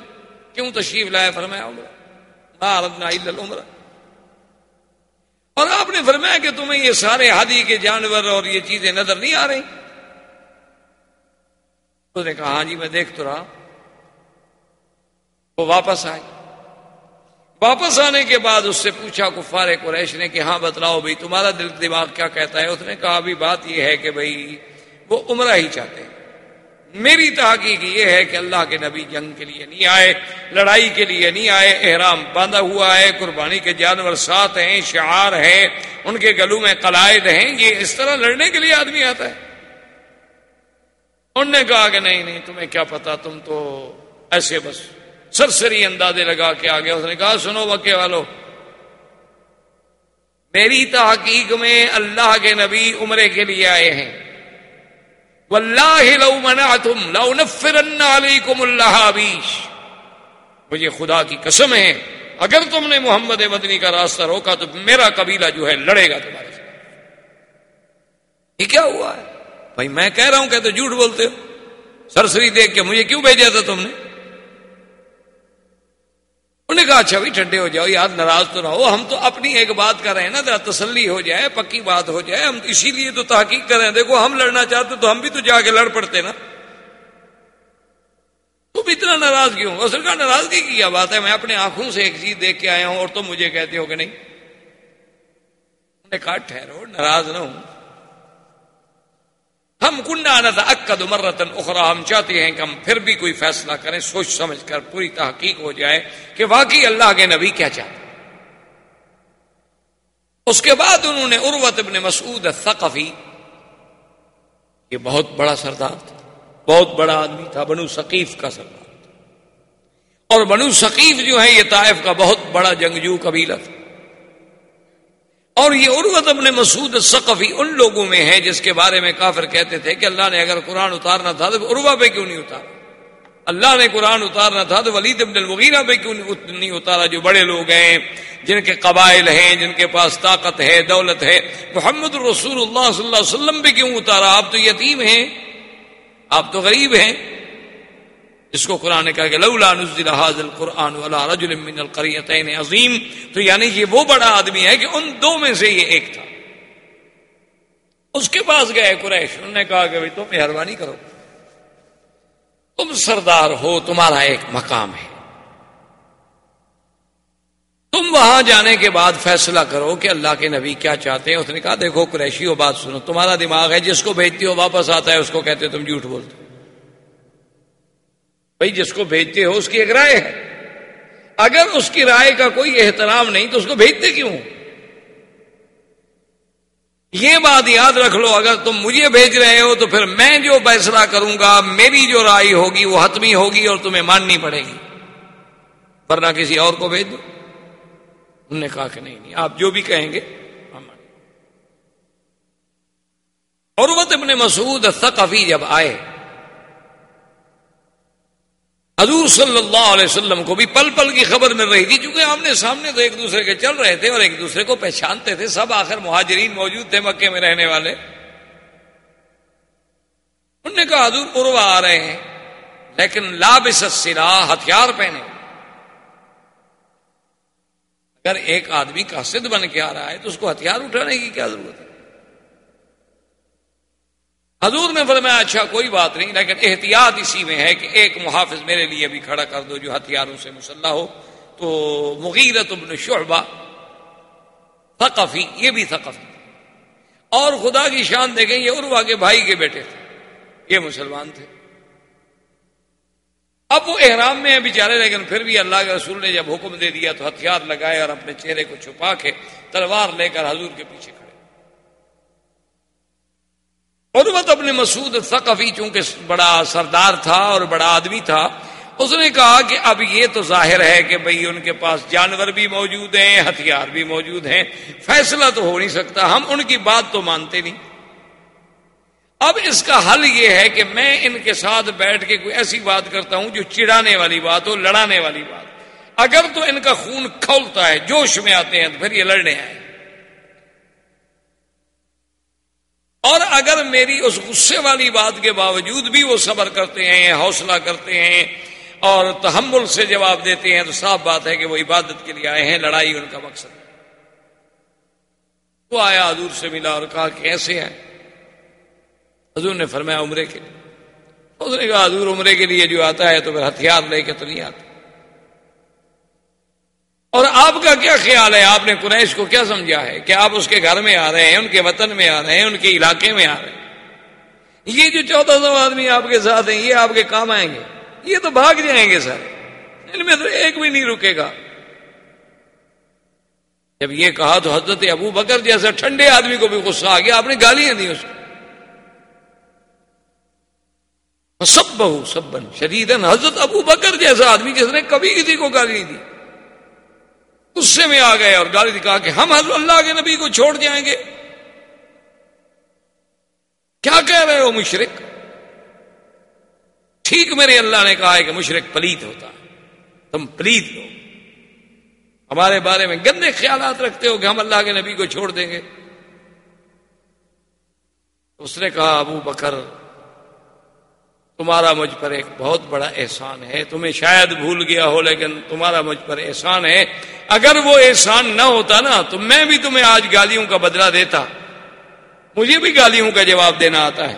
کیوں تشریف لائے؟ فرمایا، عمرہ۔ اور آپ نے فرمایا کہ تمہیں یہ سارے ہادی کے جانور اور یہ چیزیں نظر نہیں آ رہی۔ اس نے کہا ہاں جی میں دیکھ تو رہا وہ واپس آئے۔ واپس آنے کے بعد اس سے پوچھا کفار قریش نے کہ ہاں بتلاؤ بھائی، تمہارا دل دماغ کیا کہتا ہے؟ اس نے کہا بھی بات یہ ہے کہ بھائی وہ عمرہ ہی چاہتے ہیں۔ میری تحقیق یہ ہے کہ اللہ کے نبی جنگ کے لیے نہیں آئے، لڑائی کے لیے نہیں آئے، احرام باندھا ہوا ہے، قربانی کے جانور ساتھ ہیں، شعار ہے ان کے گلو میں قلائد ہیں، یہ اس طرح لڑنے کے لیے آدمی آتا ہے۔ انہوں نے کہا کہ نہیں نہیں، تمہیں کیا پتا، تم تو ایسے بس سرسری اندازے لگا کے آ گیا اس نے کہا، سنو بکے والو، میری تحقیق میں اللہ کے نبی عمرے کے لیے آئے ہیں۔ واللہ لو منعتم لو نفرن علیکم اللہ بیش مجھے خدا کی قسم ہے، اگر تم نے محمد مدنی کا راستہ روکا تو میرا قبیلہ جو ہے لڑے گا تمہارے ساتھ۔ یہ کیا ہوا ہے؟ بھائی میں کہہ رہا ہوں کہ تو جھوٹ بولتے ہو۔ سرسری دیکھ کے مجھے کیوں بھیجا تھا تم نے؟ انہوں نے کہا اچھا بھی ٹھنڈے ہو جاؤ، یاد ناراض تو نہ ہو ہم تو اپنی ایک بات کر رہے ہیں نا، ذرا تسلی ہو جائے، پکی بات ہو جائے، ہم اسی لیے تو تحقیق کر رہے ہیں، دیکھو ہم لڑنا چاہتے تو ہم بھی تو جا کے لڑ پڑتے نا. تم اتنا ناراض کیوں اصل کا ناراضگی کی کیا بات ہے؟ میں اپنے آنکھوں سے ایک چیز دیکھ کے آیا ہوں اور تم مجھے کہتے ہو کہ نہیں؟ نے کہا، ٹھہرو، ناراض نہ ہوں. ہم کنڈا نہ اکد مرتن اخرا ہم چاہتے ہیں کہ ہم پھر بھی کوئی فیصلہ کریں، سوچ سمجھ کر پوری تحقیق ہو جائے کہ واقعی اللہ کے نبی کیا چاہتے اس کے بعد انہوں نے اروت ابن مسعود ثقفی یہ بہت بڑا سردار تھا، بہت بڑا آدمی تھا، بنو ثقیف کا سردار تھا۔ اور بنو ثقیف جو ہے، یہ طائف کا بہت بڑا جنگجو قبیلہ تھا۔ اور یہ عروت ابن مسعود سقفی ان لوگوں میں ہے جس کے بارے میں کافر کہتے تھے کہ اللہ نے اگر قرآن اتارنا تھا تو عروا پہ کیوں نہیں اتارا؟ اللہ نے قرآن اتارنا تھا تو ولید ابن المغیرہ پہ کیوں نہیں اتارا جو بڑے لوگ ہیں، جن کے قبائل ہیں، جن کے پاس طاقت ہے، دولت ہے۔ محمد رسول اللہ صلی اللہ علیہ وسلم پہ کیوں اتارا؟ آپ تو یتیم ہیں، آپ تو غریب ہیں۔ اس کو قرآن نے کہا کہ لولا نزل حاضر القرآن ولا رجل من القریتین عظیم تو یعنی یہ وہ بڑا آدمی ہے کہ ان دو میں سے یہ ایک تھا۔ اس کے پاس گئے قریش۔ انہوں نے کہا کہ تم مہربانی کرو۔ تم سردار ہو، تمہارا ایک مقام ہے۔ تم وہاں جانے کے بعد فیصلہ کرو کہ اللہ کے نبی کیا چاہتے ہیں۔ اس نے کہا، دیکھو قریشی ہو بات سنو۔ تمہارا دماغ ہے، جس کو بھیجتی ہو، واپس آتا ہے، اس کو کہتے ہو تم جھوٹ بولتے بھائی جس کو بھیجتے ہو اس کی ایک رائے ہے۔ اگر اس کی رائے کا کوئی احترام نہیں تو اس کو بھیجتے کیوں؟ یہ بات یاد رکھ لو، اگر تم مجھے بھیج رہے ہو تو پھر میں جو فیصلہ کروں گا، میری جو رائے ہوگی وہ حتمی ہوگی اور تمہیں ماننی پڑے گی۔ ورنہ کسی اور کو بھیج دو۔ انہوں نے کہا کہ نہیں نہیں، آپ جو بھی کہیں گے۔ اور وہ اپنے مسعود ثقفی جب آئے حضور صلی اللہ علیہ وسلم کو بھی پل پل کی خبر مل رہی تھی، چونکہ آمنے سامنے تو ایک دوسرے کے چل رہے تھے اور ایک دوسرے کو پہچانتے تھے، سب آخر مہاجرین موجود تھے مکے میں رہنے والے۔ انہوں نے کہا، حضور پوروا آ رہے ہیں، لیکن لابس سلا ہتھیار پہنے۔ اگر ایک آدمی کا سدھ بن کے آ رہا ہے تو اس کو ہتھیار اٹھانے کی کیا ضرورت ہے؟ حضور نے فرمایا اچھا کوئی بات نہیں، لیکن احتیاط اسی میں ہے کہ ایک محافظ میرے لیے بھی کھڑا کر دو جو ہتھیاروں سے مسلح ہو۔ تو مغیرت ابن شعبہ ثقفی، یہ بھی ثقفی۔ اور خدا کی شان دیکھیں، یہ عروا کے بھائی کے بیٹے تھے۔ یہ مسلمان تھے۔ اب وہ احرام میں ہیں بیچارے، لیکن پھر بھی اللہ کے رسول نے جب حکم دے دیا تو ہتھیار لگائے اور اپنے چہرے کو چھپا کے تلوار لے کر حضور کے پیچھے عروت اپنے مسعود ثقفی چونکہ بڑا سردار تھا اور بڑا آدمی تھا، اس نے کہا کہ اب یہ تو ظاہر ہے کہ بھئی ان کے پاس جانور بھی موجود ہیں، ہتھیار بھی موجود ہیں، فیصلہ تو ہو نہیں سکتا، ہم ان کی بات تو مانتے نہیں۔ اب اس کا حل یہ ہے کہ میں ان کے ساتھ بیٹھ کے کوئی ایسی بات کرتا ہوں جو چڑانے والی بات ہو، لڑانے والی بات۔ اگر تو ان کا خون کھولتا ہے، جوش میں آتے ہیں تو پھر یہ لڑنے آئے۔ اور اگر میری اس غصے والی بات کے باوجود بھی وہ صبر کرتے ہیں، حوصلہ کرتے ہیں اور تحمل سے جواب دیتے ہیں، تو صاف بات ہے کہ وہ عبادت کے لیے آئے ہیں، لڑائی ان کا مقصد وہ آیا، حضور سے ملا اور کہا کہ ایسے ہیں۔ حضور نے فرمایا، عمرے کے لیے۔ اس نے کہا، حضور، عمرے کے لیے جو آتا ہے تو پھر ہتھیار لے کے تو نہیں آتا۔ اور آپ کا کیا خیال ہے؟ آپ نے قریش کو کیا سمجھا ہے کہ آپ اس کے گھر میں آ رہے ہیں، ان کے وطن میں آ رہے ہیں، ان کے علاقے میں آ رہے ہیں۔ یہ جو چودہ سو آدمی آپ کے ساتھ ہیں، یہ آپ کے کام آئیں گے۔ یہ تو بھاگ جائیں گے سر۔ ان میں تو ایک بھی نہیں رکے گا۔ جب یہ کہا تو حضرت ابو بکر جیسا ٹھنڈے آدمی کو بھی غصہ آ گیا۔ آپ نے گالیاں دی اس کو۔ سب بہو سب بن شدید حضرت ابو بکر جیسا آدمی جس نے کبھی کسی کو گالی نہیں دی؟ غصے میں آ گئے اور گالی دکھا کہ ہم حضرت اللہ کے نبی کو چھوڑ جائیں گے۔ کیا کہہ رہے ہو مشرق ٹھیک میرے اللہ نے کہا ہے کہ مشرق پلیت ہوتا ہے۔ تم پلیت ہو۔ ہمارے بارے میں گندے خیالات رکھتے ہو کہ ہم اللہ کے نبی کو چھوڑ دیں گے۔ اس نے کہا، ابو بکر تمہارا مجھ پر ایک بہت بڑا احسان ہے۔ تمہیں شاید بھول گیا ہو، لیکن تمہارا مجھ پر احسان ہے۔ اگر وہ احسان نہ ہوتا نا، تو میں بھی تمہیں آج گالیوں کا بدلہ دیتا۔ مجھے بھی گالیوں کا جواب دینا آتا ہے۔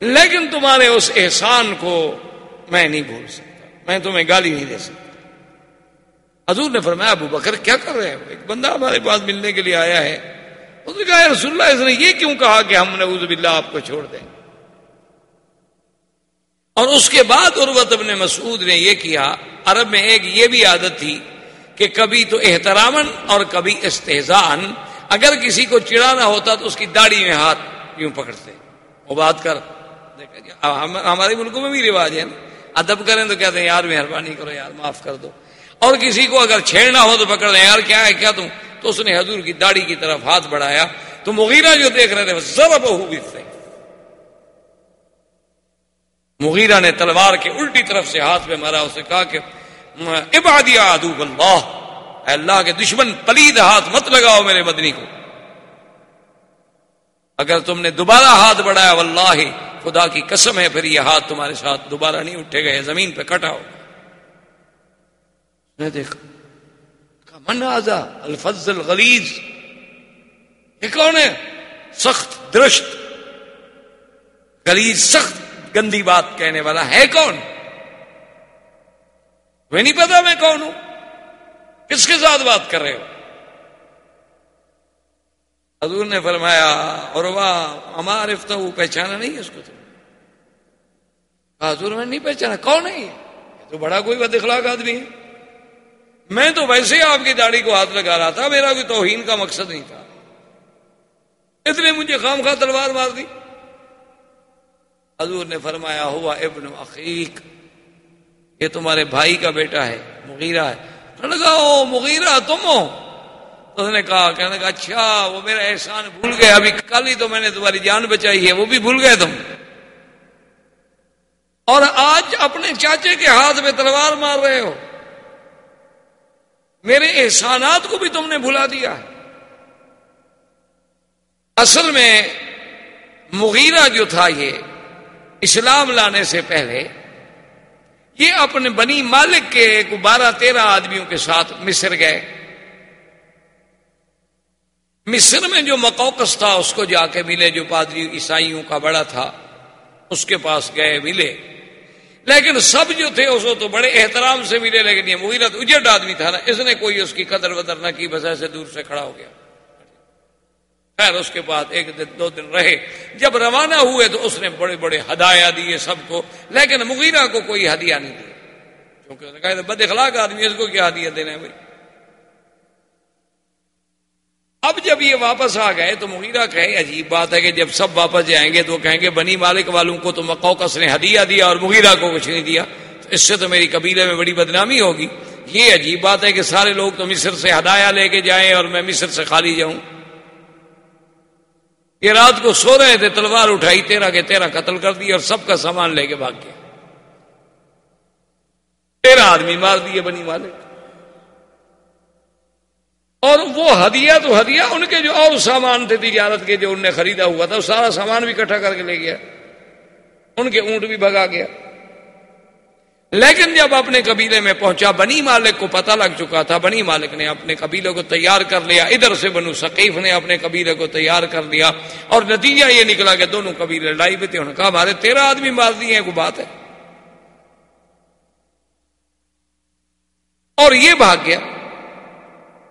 لیکن تمہارے اس احسان کو میں نہیں بھول سکتا۔ میں تمہیں گالی نہیں دے سکتا۔ حضور نے فرمایا، ابو بکر کیا کر رہے ہو؟ ایک بندہ ہمارے پاس ملنے کے لیے آیا ہے۔ اس نے کہا رسول اللہ، اس نے یہ کیوں کہا کہ ہم نے باللہ آپ کو چھوڑ دیں؟ اور اس کے بعد عروت ابن مسعود نے یہ کیا، عرب میں ایک یہ بھی عادت تھی کہ کبھی تو احترامن اور کبھی استحزان اگر کسی کو چڑانا ہوتا تو اس کی داڑھی میں ہاتھ یوں پکڑتے۔ وہ بات کر ہمارے ملکوں میں بھی رواج ہے نا۔ ادب کریں تو کہتے ہیں، یار مہربانی کرو، یار معاف کر دو۔ اور کسی کو اگر چھیڑنا ہو تو پکڑ دیں یار کیا ہے، کیا تم؟ تو اس نے حضور کی داڑھی کی طرف ہاتھ بڑھایا۔ تو مغیرہ جو دیکھ رہے تھے ذرا بہو بھی تھے مغیرہ نے تلوار کے الٹی طرف سے ہاتھ میں مارا، اسے کہا کہ، عبادی آدو اللہ۔ اے اللہ کے دشمن، پلید ہاتھ مت لگاؤ میرے مدنی کو۔ اگر تم نے دوبارہ ہاتھ بڑھایا، واللہ، خدا کی قسم ہے، پھر یہ ہاتھ تمہارے ساتھ دوبارہ نہیں اٹھے گئے، زمین پہ کٹا ہو۔ میں دیکھا من آزا الفظ الغلیظ۔ یہ کون ہے؟ سخت، درشت۔ غلیظ، سخت۔ گندی بات کہنے والا ہے کون؟ وہ نہیں پتا میں کون ہوں۔ کس کے ساتھ بات کر رہے ہو؟ حضور نے فرمایا اور واہ ہمارے پہچانا نہیں اس کو تم حضور میں نہیں پہچانا، کون ہے تو بڑا کوئی بد اخلاق آدمی ہے۔ میں تو ویسے آپ کی داڑھی کو ہاتھ لگا رہا تھا، میرا کوئی توہین کا مقصد نہیں تھا۔ اتنے مجھے خام خواہ تلوار مار دی۔ حضور نے فرمایا، ہوا ابن عقیق، یہ تمہارے بھائی کا بیٹا ہے، مغیرہ ہے۔ لگا، او مغیرہ، تم ہو؟ اس نے کہا، کہنے کا اچھا وہ میرا احسان بھول گئے، ابھی کل ہی تو میں نے تمہاری جان بچائی ہے، وہ بھی بھول گئے تم۔ اور آج اپنے چاچے کے ہاتھ میں تلوار مار رہے ہو۔ میرے احسانات کو بھی تم نے بھلا دیا ہے۔ اصل میں مغیرہ جو تھا یہ اسلام لانے سے پہلے یہ اپنے بنی مالک کے بارہ تیرہ آدمیوں کے ساتھ مصر گئے۔ مصر میں جو مقوقس تھا، اس کو جا کے ملے جو پادری عیسائیوں کا بڑا تھا، اس کے پاس گئے، ملے۔ لیکن سب جو تھے، اس کو تو بڑے احترام سے ملے، لیکن یہ مغیرت اجٹ آدمی تھا نا، اس نے کوئی اس کی قدر ودر نہ کی، بس ایسے دور سے کھڑا ہو گیا۔ خیر اس کے بعد ایک دن، دو دن رہے۔ جب روانہ ہوئے تو اس نے بڑے بڑے ہدایا دیے سب کو، لیکن مغیرہ کو کوئی ہدیہ نہیں دیا۔ کیونکہ بد اخلاق آدمی اس کو کیا ہدیہ دینا بھائی؟ اب جب یہ واپس آ گئے تو مغیرہ کہے، عجیب بات ہے کہ جب سب واپس جائیں گے تو کہیں گے، بنی مالک والوں کو تو مقوقس نے ہدیہ دیا اور مغیرہ کو کچھ نہیں دیا۔ تو اس سے تو میری قبیلے میں بڑی بدنامی ہوگی۔ یہ عجیب بات ہے کہ سارے لوگ تو مصر سے ہدایا لے کے جائیں اور میں مصر سے خالی جاؤں یہ رات کو سو رہے تھے، تلوار اٹھائی، تیرہ کے تیرہ قتل کر دی اور سب کا سامان لے کے بھاگ گیا۔ تیرہ آدمی مار دیے بنی والے۔ اور وہ ہدیہ تو ہدیہ، ان کے جو اور سامان تھے تجارت کے جو ان نے خریدا ہوا تھا، وہ سارا سامان بھی اکٹھا کر کے لے گیا۔ ان کے اونٹ بھی بھگا گیا۔ لیکن جب اپنے قبیلے میں پہنچا، بنی مالک کو پتہ لگ چکا تھا، بنی مالک نے اپنے قبیلے کو تیار کر لیا۔ ادھر سے بنو ثقیف نے اپنے قبیلے کو تیار کر لیا۔ اور نتیجہ یہ نکلا کہ دونوں قبیلے لڑائی بھی تھے۔ انہوں نے کہا، ہمارے تیرہ آدمی مار دیے ہیں، کوئی بات ہے؟ اور یہ بھاگ گیا،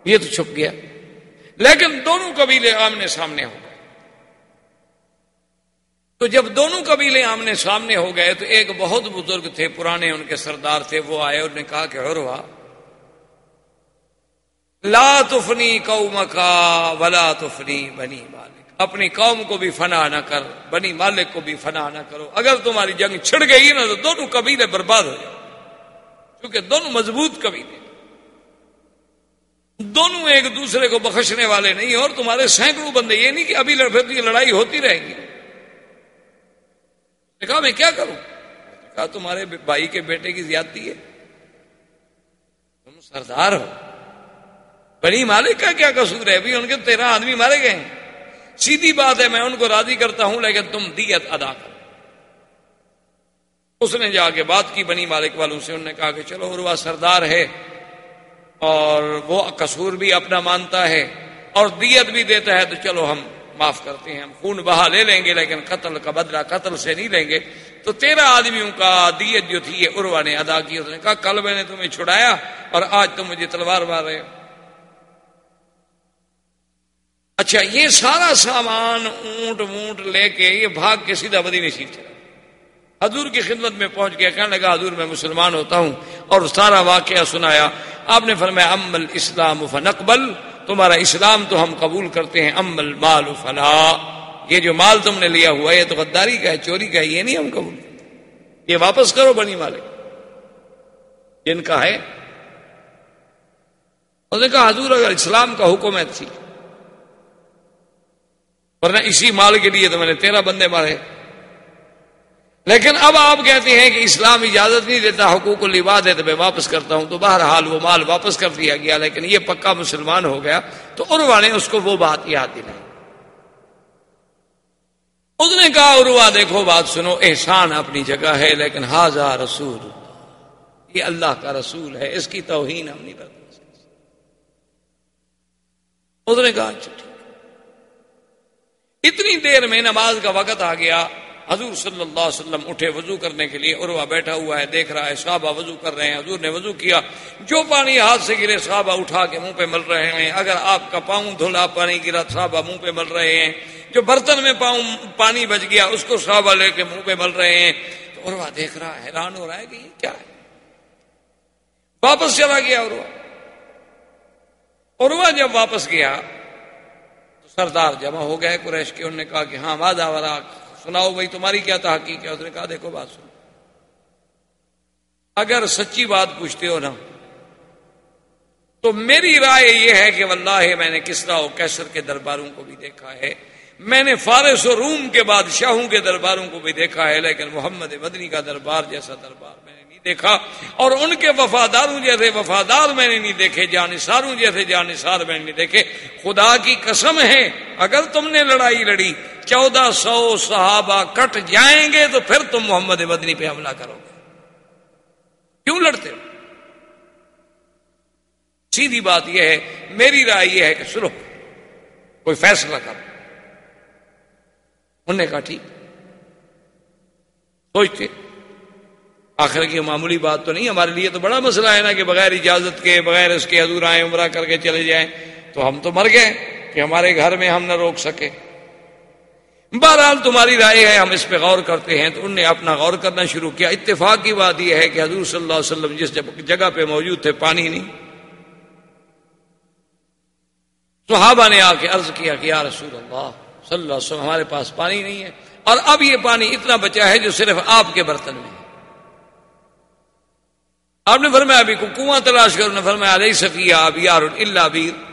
یہ تو چھپ گیا۔ لیکن دونوں قبیلے آمنے سامنے ہو گئے۔ تو جب دونوں قبیلے آمنے سامنے ہو گئے تو ایک بہت بزرگ تھے، پرانے ان کے سردار تھے، وہ آئے انہوں نے کہا کہ ہوا لا تفنی قوم کا ولا تفنی بنی مالک۔ اپنی قوم کو بھی فنا نہ کر، بنی مالک کو بھی فنا نہ کرو۔ اگر تمہاری جنگ چھڑ گئی نا تو دونوں قبیلے برباد ہو جائے کیونکہ دونوں مضبوط قبیلے دونوں ایک دوسرے کو بخشنے والے نہیں اور تمہارے سینکڑوں بندے، یہ نہیں کہ ابھی لڑ لڑائی ہوتی رہے گی۔ کہا، میں کیا کروں؟ کہا، تمہارے بھائی کے بیٹے کی زیادتی ہے۔ تم سردار ہو۔ بڑی مالک کا کیا قصور ہے؟ ابھی ان کے تیرہ آدمی مارے گئے ہیں۔ سیدھی بات ہے، میں ان کو راضی کرتا ہوں، لیکن تم دیت ادا کرو۔ اس نے جا کے بات کی، بنی مالک والوں سے۔ انہوں نے کہا کہ چلو عروا سردار ہے اور وہ قصور بھی اپنا مانتا ہے اور دیت بھی دیتا ہے، تو چلو ہم معاف کرتے ہیں، ہم خون بہا لے لیں گے، لیکن قتل کا بدلہ قتل سے نہیں لیں گے۔ تو تیرہ آدمیوں کا دیت جو تھی، یہ عروا نے ادا کی اس نے کہا، کل میں نے تمہیں چھڑایا اور آج تم مجھے تلوار مار رہے ہو۔ اچھا یہ سارا سامان اونٹ وونٹ لے کے یہ بھاگ کے سیدھا بدی نہیں چلا۔ حضور کی خدمت میں پہنچ گیا، کہنے لگا، حضور میں مسلمان ہوتا ہوں اور سارا واقعہ سنایا۔ آپ نے فرمایا امل اسلام فنقبل تمہارا اسلام تو ہم قبول کرتے ہیں امل مال فلا۔ یہ جو مال تم نے لیا ہوا ہے، یہ تو غداری کا ہے، چوری کا ہے، یہ نہیں ہم قبول۔ یہ واپس کرو بنی مالک۔ جن کا ہے۔ اس نے کہا، حضور اگر اسلام کا حکم ہے تھی۔ ورنہ اسی مال کے لیے تو میں نے تیرہ بندے مارے۔ لیکن اب آپ کہتے ہیں کہ اسلام اجازت نہیں دیتا، حقوق العباد ہے تو میں واپس کرتا ہوں تو بہرحال وہ مال واپس کر دیا گیا، لیکن یہ پکا مسلمان ہو گیا تو عروا نے اس کو وہ بات یاد دلائی۔ اس نے کہا عروا دیکھو، بات سنو، احسان اپنی جگہ ہے، لیکن حاضہ رسول، یہ اللہ کا رسول ہے، اس کی توہین ہم نہیں کرتے۔ اس نے کہا اچھا اتنی دیر میں نماز کا وقت آ گیا حضور صلی اللہ علیہ وسلم اٹھے وضو کرنے کے لیے عروا بیٹھا ہوا ہے، دیکھ رہا ہے، صحابہ وضو کر رہے ہیں، حضور نے وضو کیا۔ جو پانی ہاتھ سے گرے، صحابہ اٹھا کے منہ پہ مل رہے ہیں۔ اگر آپ کا پاؤں دھلا پانی گرا، صحابہ منہ پہ مل رہے ہیں۔ جو برتن میں پاؤں پانی بچ گیا، اس کو صحابہ لے کے منہ پہ مل رہے ہیں۔ تو عروا دیکھ رہا حیران ہو رہا ہے کہ یہ کیا ہے؟ واپس چلا گیا عروا عروا جب واپس گیا تو سردار جمع ہو گئے قریش کے، انہوں نے کہا کہ ہاں وعدہ ورا سناؤ بھائی، تمہاری کیا تحقیق ہے؟ اس نے کہا، دیکھو بات سنو۔ اگر سچی بات پوچھتے ہو نا، تو میری رائے یہ ہے کہ واللہ میں نے کسرا و کیسر کے درباروں کو بھی دیکھا ہے۔ میں نے فارس و روم کے بادشاہوں کے درباروں کو بھی دیکھا ہے، لیکن محمد مدنی کا دربار جیسا دربار میں نے دیکھا اور ان کے وفاداروں جیسے وفادار میں نے نہیں دیکھے جانساروں جیسے جانسار میں نے نہیں دیکھے۔ خدا کی قسم ہے، اگر تم نے لڑائی لڑی، چودہ سو صحابہ کٹ جائیں گے تو پھر تم محمد مدنی پہ حملہ کرو گے۔ کیوں لڑتے ہو؟ سیدھی بات یہ ہے، میری رائے یہ ہے کہ سنو، کوئی فیصلہ کرو۔ انہوں نے کہا ٹھیک۔ سوچتے؟ آخر کی معمولی بات تو نہیں، ہمارے لیے تو بڑا مسئلہ ہے نا کہ بغیر اجازت کے، بغیر اس کے حضور آئے عمرہ کر کے چلے جائیں، تو ہم تو مر گئے کہ ہمارے گھر میں ہم نہ روک سکے۔ بہرحال تمہاری رائے ہے، ہم اس پہ غور کرتے ہیں، تو انہوں نے اپنا غور کرنا شروع کیا۔ اتفاق کی بات یہ ہے کہ حضور صلی اللہ علیہ وسلم جس جگہ پہ موجود تھے، پانی نہیں۔ صحابہ نے آ کے عرض کیا کہ یا رسول اللہ، صلی اللہ علیہ وسلم، ہمارے پاس پانی نہیں ہے۔ اور اب یہ پانی اتنا بچا ہے جو صرف آپ کے برتن میں ہے۔ آپ نے فرمایا ابھی کو کنواں تلاش کرو نے فرمایا علیہ سفیہ اب یار اللہ بیر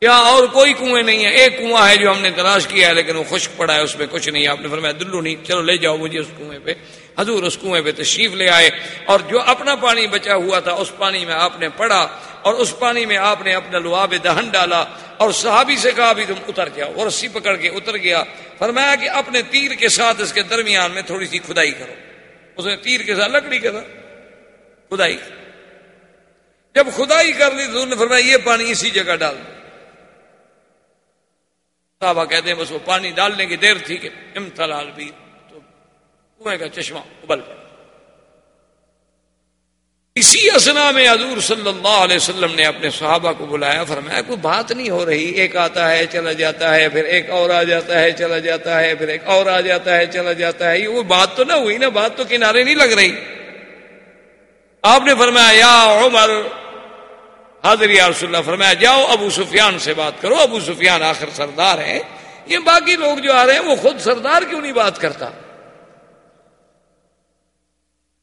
یہاں اور کوئی کنویں نہیں ہے، ایک کنواں ہے جو ہم نے تلاش کیا ہے، لیکن وہ خشک پڑا ہے، اس میں کچھ نہیں آپ نے فرمایا، دلو نہیں، چلو لے جاؤ مجھے اس کنویں پہ۔ حضور اس کنویں پہ تشریف لے آئے۔ اور جو اپنا پانی بچا ہوا تھا، اس پانی میں آپ نے پڑا۔ اور اس پانی میں آپ نے اپنا لواب دہن ڈالا۔ اور صحابی سے کہا، بھی تم اتر جاؤ۔ اور رسی پکڑ کے اتر گیا۔ فرمایا کہ اپنے تیر کے ساتھ اس کے درمیان میں تھوڑی سی کھدائی کرو۔ اس نے تیر کے ساتھ لکڑی کے ساتھ کھدائی جب کھدائی کر لی تو نے فرمایا یہ پانی اسی جگہ ڈال دو۔ صحابہ کہتے ہیں بس وہ پانی ڈالنے کی دیر تھی کہ امتلال بھی تو کنویں کا چشمہ ابل پڑا اسی اسنا میں حضور صلی اللہ علیہ وسلم نے اپنے صحابہ کو بلایا، فرمایا کوئی بات نہیں ہو رہی، ایک آتا ہے، چلا جاتا ہے، پھر ایک اور آ جاتا ہے، چلا جاتا ہے، پھر ایک اور آ جاتا ہے، چلا جاتا ہے۔ یہ وہ بات تو نہ ہوئی نا بات تو کنارے نہیں لگ رہی۔ آپ نے فرمایا، یا عمر، حاضر یا رسول اللہ، فرمایا، جاؤ ابو سفیان سے بات کرو، ابو سفیان آخر سردار ہے یہ باقی لوگ جو آ رہے ہیں، وہ خود سردار کیوں نہیں بات کرتا؟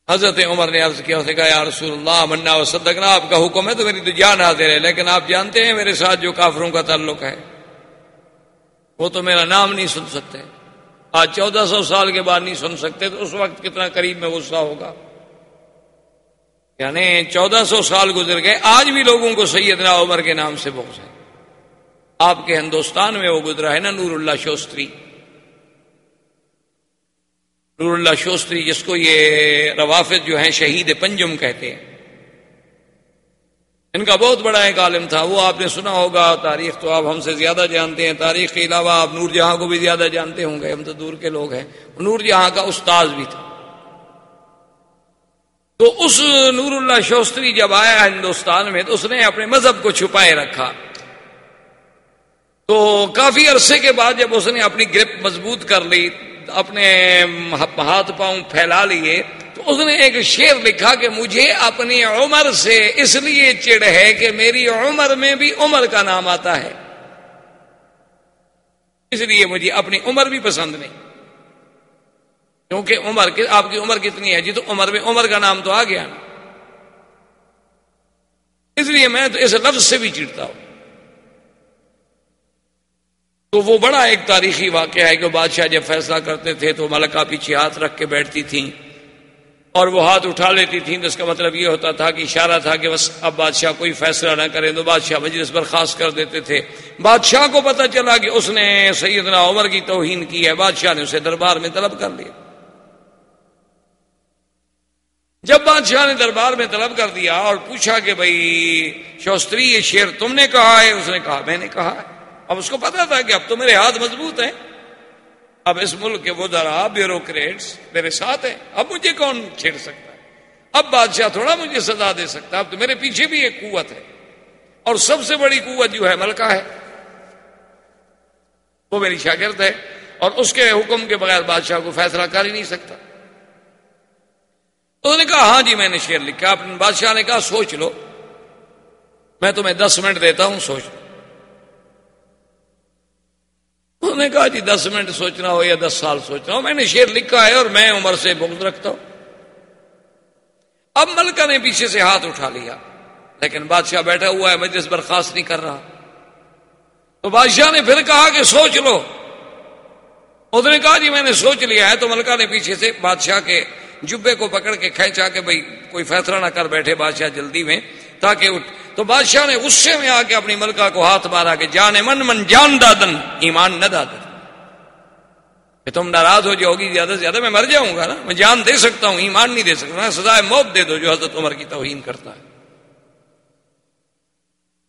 حضرت عمر نے عرض کیا، اس نے کہا، یا رسول اللہ، منا و صدقنا، آپ کا حکم ہے تو میری تو جان حاضر ہے، لیکن آپ جانتے ہیں میرے ساتھ جو کافروں کا تعلق ہے۔ وہ تو میرا نام نہیں سن سکتے۔ آج چودہ سو سال کے بعد نہیں سن سکتے، تو اس وقت کتنا قریب میں غصہ ہوگا؟ یعنی چودہ سو سال گزر گئے، آج بھی لوگوں کو سیدنا عمر کے نام سے بہت ہے۔ آپ کے ہندوستان میں وہ گزرا ہے نا نور اللہ شوستری۔ نور اللہ شوستری جس کو یہ روافت جو ہیں شہید پنجم کہتے ہیں۔ ان کا بہت بڑا ایک عالم تھا، وہ آپ نے سنا ہوگا، تاریخ تو آپ ہم سے زیادہ جانتے ہیں، تاریخ کے علاوہ آپ نور جہاں کو بھی زیادہ جانتے ہوں گے، ہم تو دور کے لوگ ہیں۔ نور جہاں کا استاذ بھی تھا۔ تو اس نور اللہ شوستری جب آیا ہندوستان میں تو اس نے اپنے مذہب کو چھپائے رکھا۔ تو کافی عرصے کے بعد جب اس نے اپنی گرپ مضبوط کر لی، اپنے ہاتھ پاؤں پھیلا لیے، تو اس نے ایک شعر لکھا کہ مجھے اپنی عمر سے اس لیے چڑ ہے کہ میری عمر میں بھی عمر کا نام آتا ہے۔ اس لیے مجھے اپنی عمر بھی پسند نہیں۔ کیونکہ عمر آپ کی عمر کتنی ہے؟ جی تو عمر میں عمر کا نام تو آ گیا نا۔ اس لیے میں تو اس لفظ سے بھی چڑتا ہوں۔ تو وہ بڑا ایک تاریخی واقعہ ہے کہ بادشاہ جب فیصلہ کرتے تھے تو ملکہ پیچھے ہاتھ رکھ کے بیٹھتی تھیں اور وہ ہاتھ اٹھا لیتی تھیں۔ تو اس کا مطلب یہ ہوتا تھا کہ اشارہ تھا کہ بس اب بادشاہ کوئی فیصلہ نہ کرے تو بادشاہ مجلس پر خاص کر دیتے تھے۔ بادشاہ کو پتہ چلا کہ اس نے سیدنا عمر کی توہین کی ہے۔ بادشاہ نے اسے دربار میں طلب کر لیا۔ جب بادشاہ نے دربار میں طلب کر دیا اور پوچھا کہ بھائی شوستری یہ شیر تم نے کہا ہے؟ اس نے کہا، میں نے کہا ہے۔ اب اس کو پتا تھا کہ اب تو میرے ہاتھ مضبوط ہیں۔ اب اس ملک کے وہ ذرا بیوروکریٹس میرے ساتھ ہیں۔ اب مجھے کون چھیڑ سکتا ہے؟ اب بادشاہ تھوڑا مجھے سزا دے سکتا اب تو میرے پیچھے بھی ایک قوت ہے۔ اور سب سے بڑی قوت جو ہے، ملکہ ہے۔ وہ میری شاگرد ہے۔ اور اس کے حکم کے بغیر بادشاہ کو فیصلہ کر ہی نہیں سکتا۔ تو نے کہا ہاں جی میں نے شیر لکھا، اپنے بادشاہ نے کہا، سوچ لو۔ میں تمہیں دس منٹ دیتا ہوں، سوچ لو۔ انہوں نے کہا جی دس منٹ سوچنا ہو یا دس سال سوچنا ہو، میں نے شیر لکھا ہے اور میں عمر سے بغض رکھتا ہوں۔ اب ملکہ نے پیچھے سے ہاتھ اٹھا لیا، لیکن بادشاہ بیٹھا ہوا ہے، مجلس برخاست نہیں کر رہا۔ تو بادشاہ نے پھر کہا کہ سوچ لو۔ اس نے کہا جی میں نے سوچ لیا ہے، تو ملکہ نے پیچھے سے بادشاہ کے جبے کو پکڑ کے کھینچا کے بھائی کوئی فیصلہ نہ کر بیٹھے بادشاہ جلدی میں، تاکہ اٹھ۔ تو بادشاہ نے غصے میں آ کے اپنی ملکہ کو ہاتھ مارا کہ جان من من جان دادن، ایمان نہ دادن۔ کہ تم ناراض ہو جاؤ گی، زیادہ سے زیادہ میں مر جاؤں گا نا۔ میں جان دے سکتا ہوں، ایمان نہیں دے سکتا۔ سزائے موت دے دو جو حضرت عمر کی توہین کرتا ہے۔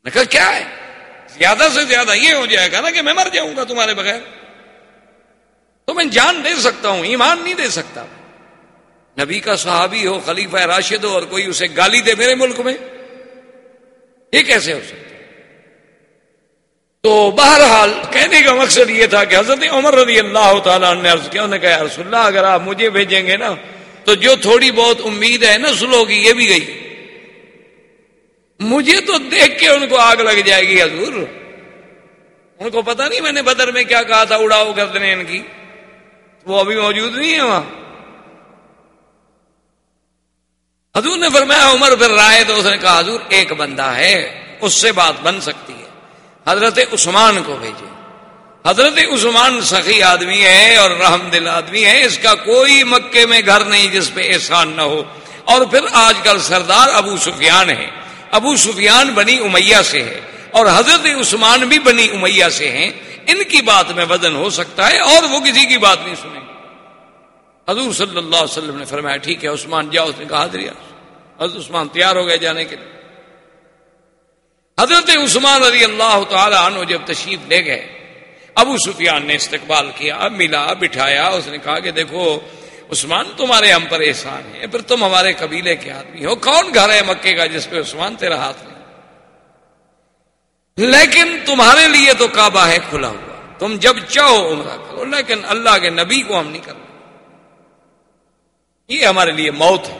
میں کہا، کیا ہے؟ زیادہ سے زیادہ یہ ہو جائے گا نا کہ میں مر جاؤں گا تمہارے بغیر۔ تو میں جان دے سکتا ہوں، ایمان نہیں دے سکتا۔ نبی کا صحابی ہو، خلیفہ راشد ہو اور کوئی اسے گالی دے میرے ملک میں، یہ کیسے ہو سکتا؟ تو بہرحال کہنے کا مقصد یہ تھا کہ حضرت عمر رضی اللہ تعالیٰ نے عرض کیا، انہوں نے کہا رسول اللہ، اگر آپ مجھے بھیجیں گے نا، تو جو تھوڑی بہت امید ہے نا، سلو کی یہ بھی گئی۔ مجھے تو دیکھ کے ان کو آگ لگ جائے گی، حضور۔ ان کو پتا نہیں میں نے بدر میں کیا کہا تھا، اڑاؤ گردنے ان کی۔ وہ ابھی موجود نہیں ہے وہاں۔ حضور نے فرمایا، عمر پھر رائے تو اس نے کہا، حضور، ایک بندہ ہے، اس سے بات بن سکتی ہے۔ حضرت عثمان کو بھیجے۔ حضرت عثمان سخی آدمی ہے اور رحم دل آدمی ہے، اس کا کوئی مکے میں گھر نہیں جس پہ احسان نہ ہو۔ اور پھر آج کل سردار ابو سفیان ہے ابو سفیان بنی امیہ سے ہے اور حضرت عثمان بھی بنی امیہ سے ہیں۔ ان کی بات میں وزن ہو سکتا ہے اور وہ کسی کی بات نہیں سنیں حضور صلی اللہ علیہ وسلم نے فرمایا، ٹھیک ہے، عثمان، جاؤ، اس نے کہا دریا حضرت عثمان تیار ہو گئے جانے کے لیے۔ حضرت عثمان رضی اللہ تعالی عنہ جب تشریف لے گئے، ابو سفیان نے استقبال کیا، ملا، بٹھایا، اس نے کہا کہ دیکھو، عثمان تمہارے ہم پر احسان ہے پھر تم ہمارے قبیلے کے آدمی ہو۔ کون گھر ہے مکے کا جس پہ عثمان تیرا ہاتھ نہیں؟ لیکن تمہارے لیے تو کعبہ ہے کھلا ہوا۔ تم جب چاہو عمرہ کرو، لیکن اللہ کے نبی کو ہم نہیں کرنا یہ ہمارے لیے موت ہے۔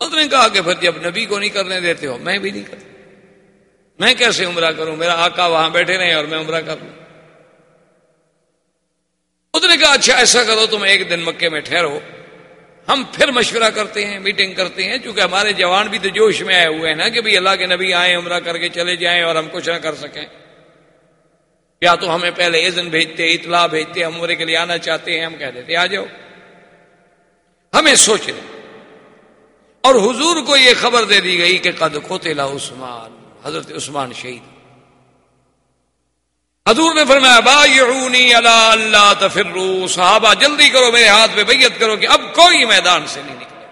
اس نے کہا کہ پھر جب نبی کو نہیں کرنے دیتے ہو، میں بھی نہیں کرتا۔ میں کیسے عمرہ کروں؟ میرا آقا وہاں بیٹھے رہے اور میں عمرہ کر لوں۔ اس نے کہا اچھا ایسا کرو، تم ایک دن مکے میں ٹھہرو۔ ہم پھر مشورہ کرتے ہیں میٹنگ کرتے ہیں، چونکہ ہمارے جوان بھی تو جوش میں آئے ہوئے ہیں نا کہ بھائی اللہ کے نبی آئے عمرہ کر کے چلے جائیں اور ہم کچھ نہ کر سکیں۔ یا تو ہمیں پہلے ایزن بھیجتے، اطلاع بھیجتے، ہم عمرے کے لیے آنا چاہتے ہیں، ہم کہہ دیتے، آ جاؤ۔ ہمیں سوچ رہے اور حضور کو یہ خبر دے دی گئی کہ قد قتل عثمان، حضرت عثمان شہید۔ حضور نے فرمایا، بایعونی الا اللہ تفرو صحابہ جلدی کرو، میرے ہاتھ میں بیعت کرو کہ اب کوئی میدان سے نہیں نکلے۔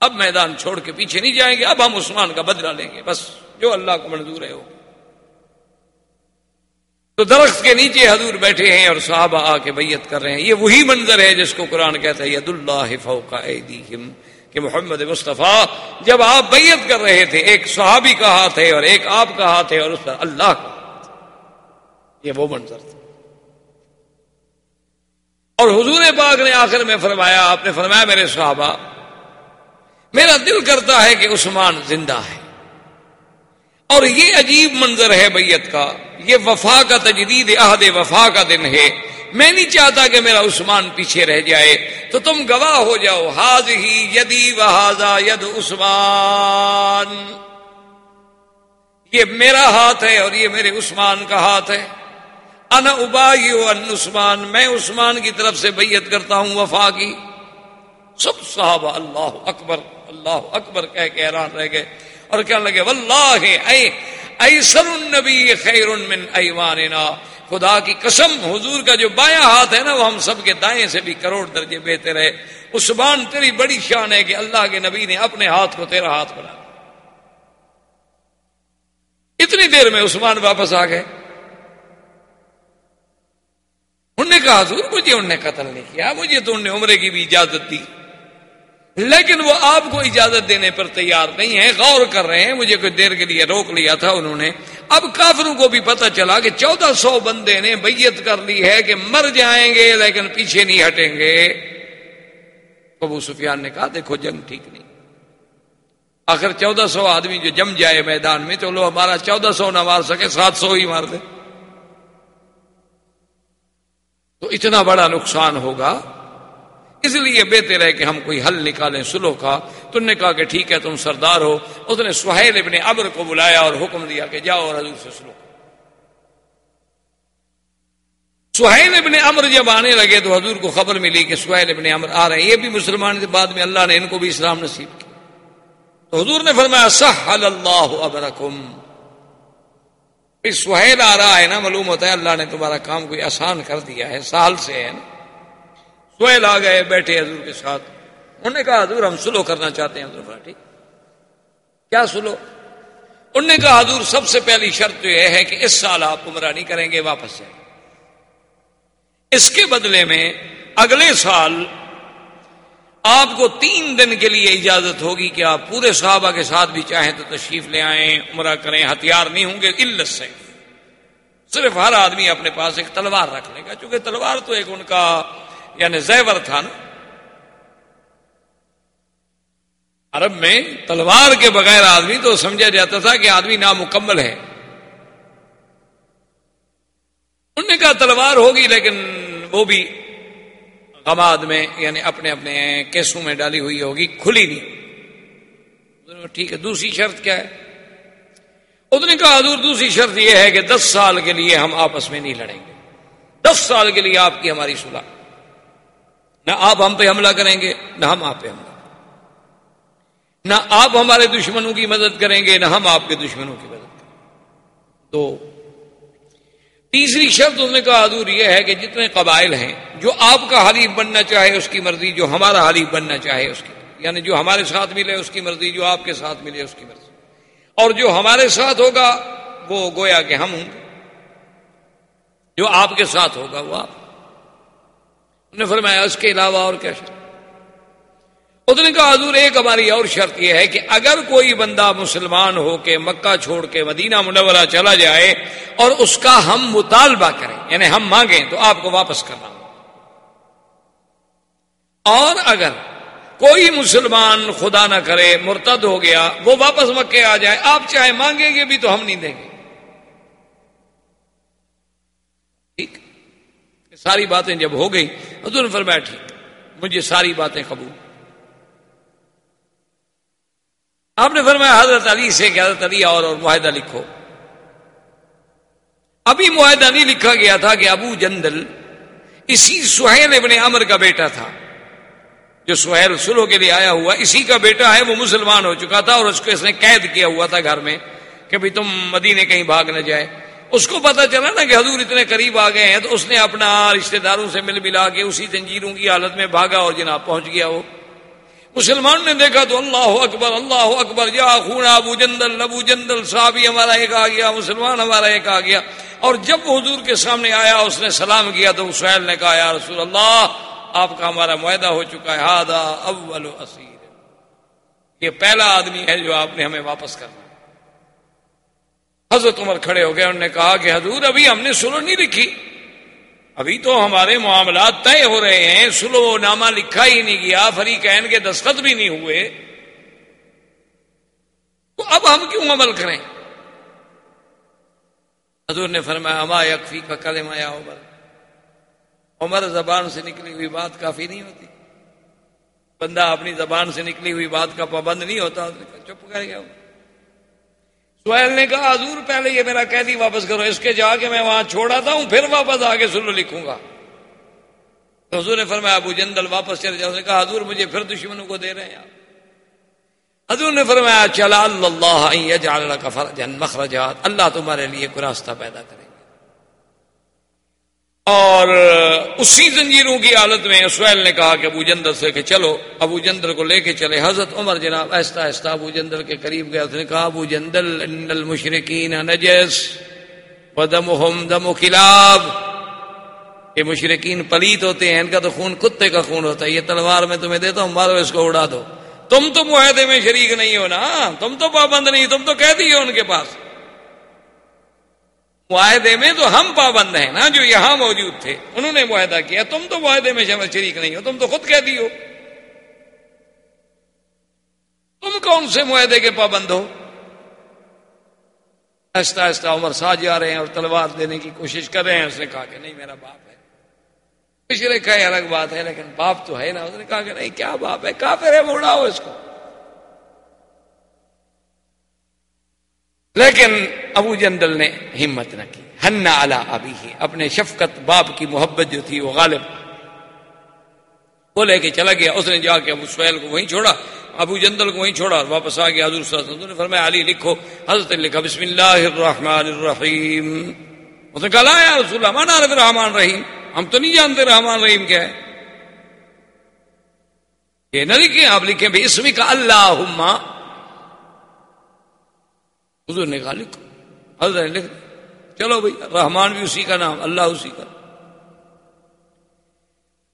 اب میدان چھوڑ کے پیچھے نہیں جائیں گے، اب ہم عثمان کا بدلہ لیں گے، بس جو اللہ کو منظور ہے وہ۔ تو درخت کے نیچے حضور بیٹھے ہیں اور صحابہ آ کے بیعت کر رہے ہیں۔ یہ وہی منظر ہے جس کو قرآن کہتا ہے، ید اللہ فوق ایدیہم کہ محمد مصطفیٰ جب آپ بیعت کر رہے تھے، ایک صحابی کا ہاتھ ہے اور ایک آپ کا ہاتھ ہے اور اس پر اللہ کا یہ وہ منظر تھا۔ اور حضور پاک نے آخر میں فرمایا، آپ نے فرمایا، میرے صحابہ، میرا دل کرتا ہے کہ عثمان زندہ ہے۔ اور یہ عجیب منظر ہے بیت کا، یہ وفا کا تجدید عہد وفا کا دن ہے۔ میں نہیں چاہتا کہ میرا عثمان پیچھے رہ جائے۔ تو تم گواہ ہو جاؤ۔ حاض ہی یدی و ید عثمان۔ یہ میرا ہاتھ ہے اور یہ میرے عثمان کا ہاتھ ہے۔ ان ابائی ان عثمان۔ میں عثمان کی طرف سے بیعت کرتا ہوں وفا کی۔ سب صحابہ اللہ اکبر اللہ اکبر کہہ کے حیران رہ گئے۔ اور کہنے لگے، واللہ اے ایسر النبی خیر من ایواننا. خدا کی قسم، حضور کا جو بایاں ہاتھ ہے نا، وہ ہم سب کے دائیں سے بھی کروڑ درجے بہتر ہے عثمان تیری بڑی شان ہے کہ اللہ کے نبی نے اپنے ہاتھ کو تیرا ہاتھ بنا اتنی دیر میں عثمان واپس آ گئے۔ انہوں نے کہا، حضور، مجھے انہوں نے قتل نہیں کیا، مجھے تو انہوں نے عمرے کی بھی اجازت دی۔ لیکن وہ آپ کو اجازت دینے پر تیار نہیں ہے، غور کر رہے ہیں، مجھے کوئی دیر کے لیے روک لیا تھا انہوں نے۔ اب کافروں کو بھی پتہ چلا کہ چودہ سو بندے نے بیت کر لی ہے کہ مر جائیں گے لیکن پیچھے نہیں ہٹیں گے۔ ابو سفیان نے کہا، دیکھو، جنگ ٹھیک نہیں۔ آخر چودہ سو آدمی جو جم جائے میدان میں تو لو ہمارا چودہ سو نہ مار سکے، سات سو ہی مار دے۔ تو اتنا بڑا نقصان ہوگا اس لیے بہتر ہے کہ ہم کوئی حل نکالیں سلو کا۔ تم نے کہا کہ ٹھیک ہے، تم سردار ہو۔ اس نے سہیل ابن ابر کو بلایا اور حکم دیا کہ جاؤ اور حضور سے سلو سہیل ابن امر جب آنے لگے تو حضور کو خبر ملی کہ سہیل ابن امر آ رہے ہیں۔ یہ بھی مسلمان کے بعد میں اللہ نے ان کو بھی اسلام نصیب کیا۔ تو حضور نے فرمایا، سہل اللہ ابرکم۔ سہیل آ رہا ہے نا، معلوم ہوتا ہے اللہ نے تمہارا کام کوئی آسان کر دیا ہے، سال سے ہے نا۔ سہیل آ گئے، بیٹھے حضور کے ساتھ۔ انہوں نے کہا، حضور ہم سلو کرنا چاہتے ہیں، حضور ٹھیک کیا سلو؟ انہوں نے کہا، حضور سب سے پہلی شرط یہ ہے کہ اس سال آپ عمرہ نہیں کریں گے، واپس جائیں۔ اس کے بدلے میں اگلے سال آپ کو تین دن کے لیے اجازت ہوگی کہ آپ پورے صحابہ کے ساتھ بھی چاہیں تو تشریف لے آئیں، عمرہ کریں، ہتھیار نہیں ہوں گے، علت سے۔ صرف ہر آدمی اپنے پاس ایک تلوار رکھ لے گا، چونکہ تلوار تو ایک ان کا یعنی زیور تھا نا عرب میں تلوار کے بغیر آدمی تو سمجھا جاتا تھا کہ آدمی نامکمل ہے۔ انہوں نے کہا تلوار ہوگی لیکن وہ بھی غماد میں یعنی اپنے اپنے کیسوں میں ڈالی ہوئی ہوگی، کھلی نہیں۔ ٹھیک ہے، دوسری شرط کیا ہے؟ اس نے کہا حضور، دوسری شرط یہ ہے کہ دس سال کے لیے ہم آپس میں نہیں لڑیں گے۔ دس سال کے لیے آپ کی ہماری صلاح۔ نہ آپ ہم پہ حملہ کریں گے، نہ ہم آپ پہ حملہ۔ نہ آپ ہمارے دشمنوں کی مدد کریں گے، نہ ہم آپ کے دشمنوں کی مدد کریں گے۔ تو تیسری شرط اس نے کہا حضور یہ ہے کہ جتنے قبائل ہیں، جو آپ کا حلیف بننا چاہے اس کی مرضی، جو ہمارا حلیف بننا چاہے اس کی یعنی جو ہمارے ساتھ ملے اس کی مرضی، جو آپ کے ساتھ ملے اس کی مرضی۔ اور جو ہمارے ساتھ ہوگا، وہ گویا کہ ہم ہوں۔ گے جو آپ کے ساتھ ہوگا، وہ آپ۔ نے فرمایا، اس کے علاوہ اور کیا شرط؟ اس نے کہا حضور، ایک ہماری اور شرط یہ ہے کہ اگر کوئی بندہ مسلمان ہو کے مکہ چھوڑ کے مدینہ منورہ چلا جائے اور اس کا ہم مطالبہ کریں یعنی ہم مانگیں، تو آپ کو واپس کرنا اور اگر کوئی مسلمان خدا نہ کرے، مرتد ہو گیا، وہ واپس مکے آ جائے، آپ چاہے مانگیں گے بھی تو ہم نہیں دیں گے ٹھیک ساری باتیں جب ہو گئی، حضور فرمایا، ٹھیک، مجھے ساری باتیں قبول۔ آپ نے فرمایا، حضرت علی سے کہ حضرت علی اور اور معاہدہ لکھو۔ ابھی معاہدہ نہیں لکھا گیا تھا کہ ابو جندل اسی سہیل ابن عمر کا بیٹا تھا۔ جو سہیل سلو کے لیے آیا ہوا، اسی کا بیٹا ہے، وہ مسلمان ہو چکا تھا اور اس کو اس نے قید کیا ہوا تھا گھر میں کہ بھی تم مدینے کہیں بھاگ نہ جائے۔ اس کو پتا چلا نا کہ حضور اتنے قریب آ گئے ہیں تو اس نے اپنا رشتہ داروں سے مل ملا کے اسی تنجیروں کی حالت میں بھاگا اور جناب پہنچ گیا وہ۔ مسلمان نے دیکھا تو اللہ اکبر اللہ اکبر جا خون ابو جندل ابو جندل صحابی ہمارا ایک آ گیا، مسلمان ہمارا ایک آ گیا۔ اور جب حضور کے سامنے آیا، اس نے سلام کیا تو سہیل نے کہا، یا رسول اللہ، آپ کا ہمارا معاہدہ ہو چکا ہے۔ ہادا اول اسیر۔ یہ پہلا آدمی ہے جو آپ نے ہمیں واپس کرنا۔ حضرت عمر کھڑے ہو گئے، انہوں نے کہا کہ حضور، ابھی ہم نے سلو نہیں لکھی۔ ابھی تو ہمارے معاملات طے ہو رہے ہیں سلو نامہ لکھا ہی نہیں گیا فری کہن کے دستخط بھی نہیں ہوئے۔ تو اب ہم کیوں عمل کریں؟ حضور نے فرمایا ہما یکفی کا کلم آیا عمر۔ عمر زبان سے نکلی ہوئی بات کافی نہیں ہوتی۔ بندہ اپنی زبان سے نکلی ہوئی بات کا پابند نہیں ہوتا چپ کر گیا۔ سہیل نے کہا، حضور پہلے یہ میرا قیدی واپس کرو، اس کے جا کے میں وہاں چھوڑا ہوں، پھر واپس آ کے سلو لکھوں گا۔ تو حضور نے فرمایا، ابو جندل واپس چلے جاؤ۔ کہا، حضور مجھے پھر دشمنوں کو دے رہے ہیں۔ آپ حضور نے فرمایا، چلا اللہ کا مخرجات، اللہ تمہارے لیے کوئی راستہ پیدا کرے۔ اور اسی زنجیروں کی حالت میں سہیل نے کہا کہ ابو جندر سے کہ چلو، ابو جندر کو لے کے چلے۔ حضرت عمر جناب ایستا ایستا ابو جندر کے قریب گیا اس نے کہا، ابو جندل، ان المشرقین نجس و دم کلاب۔ یہ مشرقین پلیت ہوتے ہیں، ان کا تو خون کتے کا خون ہوتا ہے۔ یہ تلوار میں تمہیں دیتا ہوں، مارو، اس کو اڑا دو۔ تم تو معاہدے میں شریک نہیں ہو نا۔ تم تو پابند نہیں، تم تو کہہ دی ہو ان کے پاس۔ معاہدے میں تو ہم پابند ہیں نا، جو یہاں موجود تھے، انہوں نے معاہدہ کیا۔ تم تو معاہدے میں شمل شریک نہیں ہو، تم تو خود کہہ دی ہو۔ تم کون سے معاہدے کے پابند ہو؟ آہستہ آہستہ عمر سا جا رہے ہیں اور تلوار دینے کی کوشش کر رہے ہیں۔ اس نے کہا کہ نہیں، میرا باپ ہے۔ پچھلے نے الگ بات ہے، لیکن باپ تو ہے نا۔ اس نے کہا کہ نہیں، کیا باپ ہے؟ کافر ہے موڑا ہو اس کو۔ لیکن ابو جندل نے ہمت نہ کی۔ ہن ابھی ہی اپنے شفقت باپ کی محبت جو تھی وہ غالب۔ وہ لے کے چلا گیا، اس نے جا کے ابو سہیل کو وہیں چھوڑا، ابو جندل کو وہیں چھوڑا واپس آ گیا۔ حضور صلی اللہ علیہ وسلم نے فرمایا، علی لکھو۔ حضرت نے لکھا بسم اللہ الرحمن الرحیم۔ اس نے کہا یا رسول اللہ، مانا رحمان رحیم ہم تو نہیں جانتے رحمان رحیم کیا ہے۔ یہ نہ لکھیں، آپ لکھیں بھائی اسمی کا اللہ حضور نے کہا لکھو حضرت نے لکھ، چلو بھائی، رحمان بھی اسی کا نام، اللہ اسی کا۔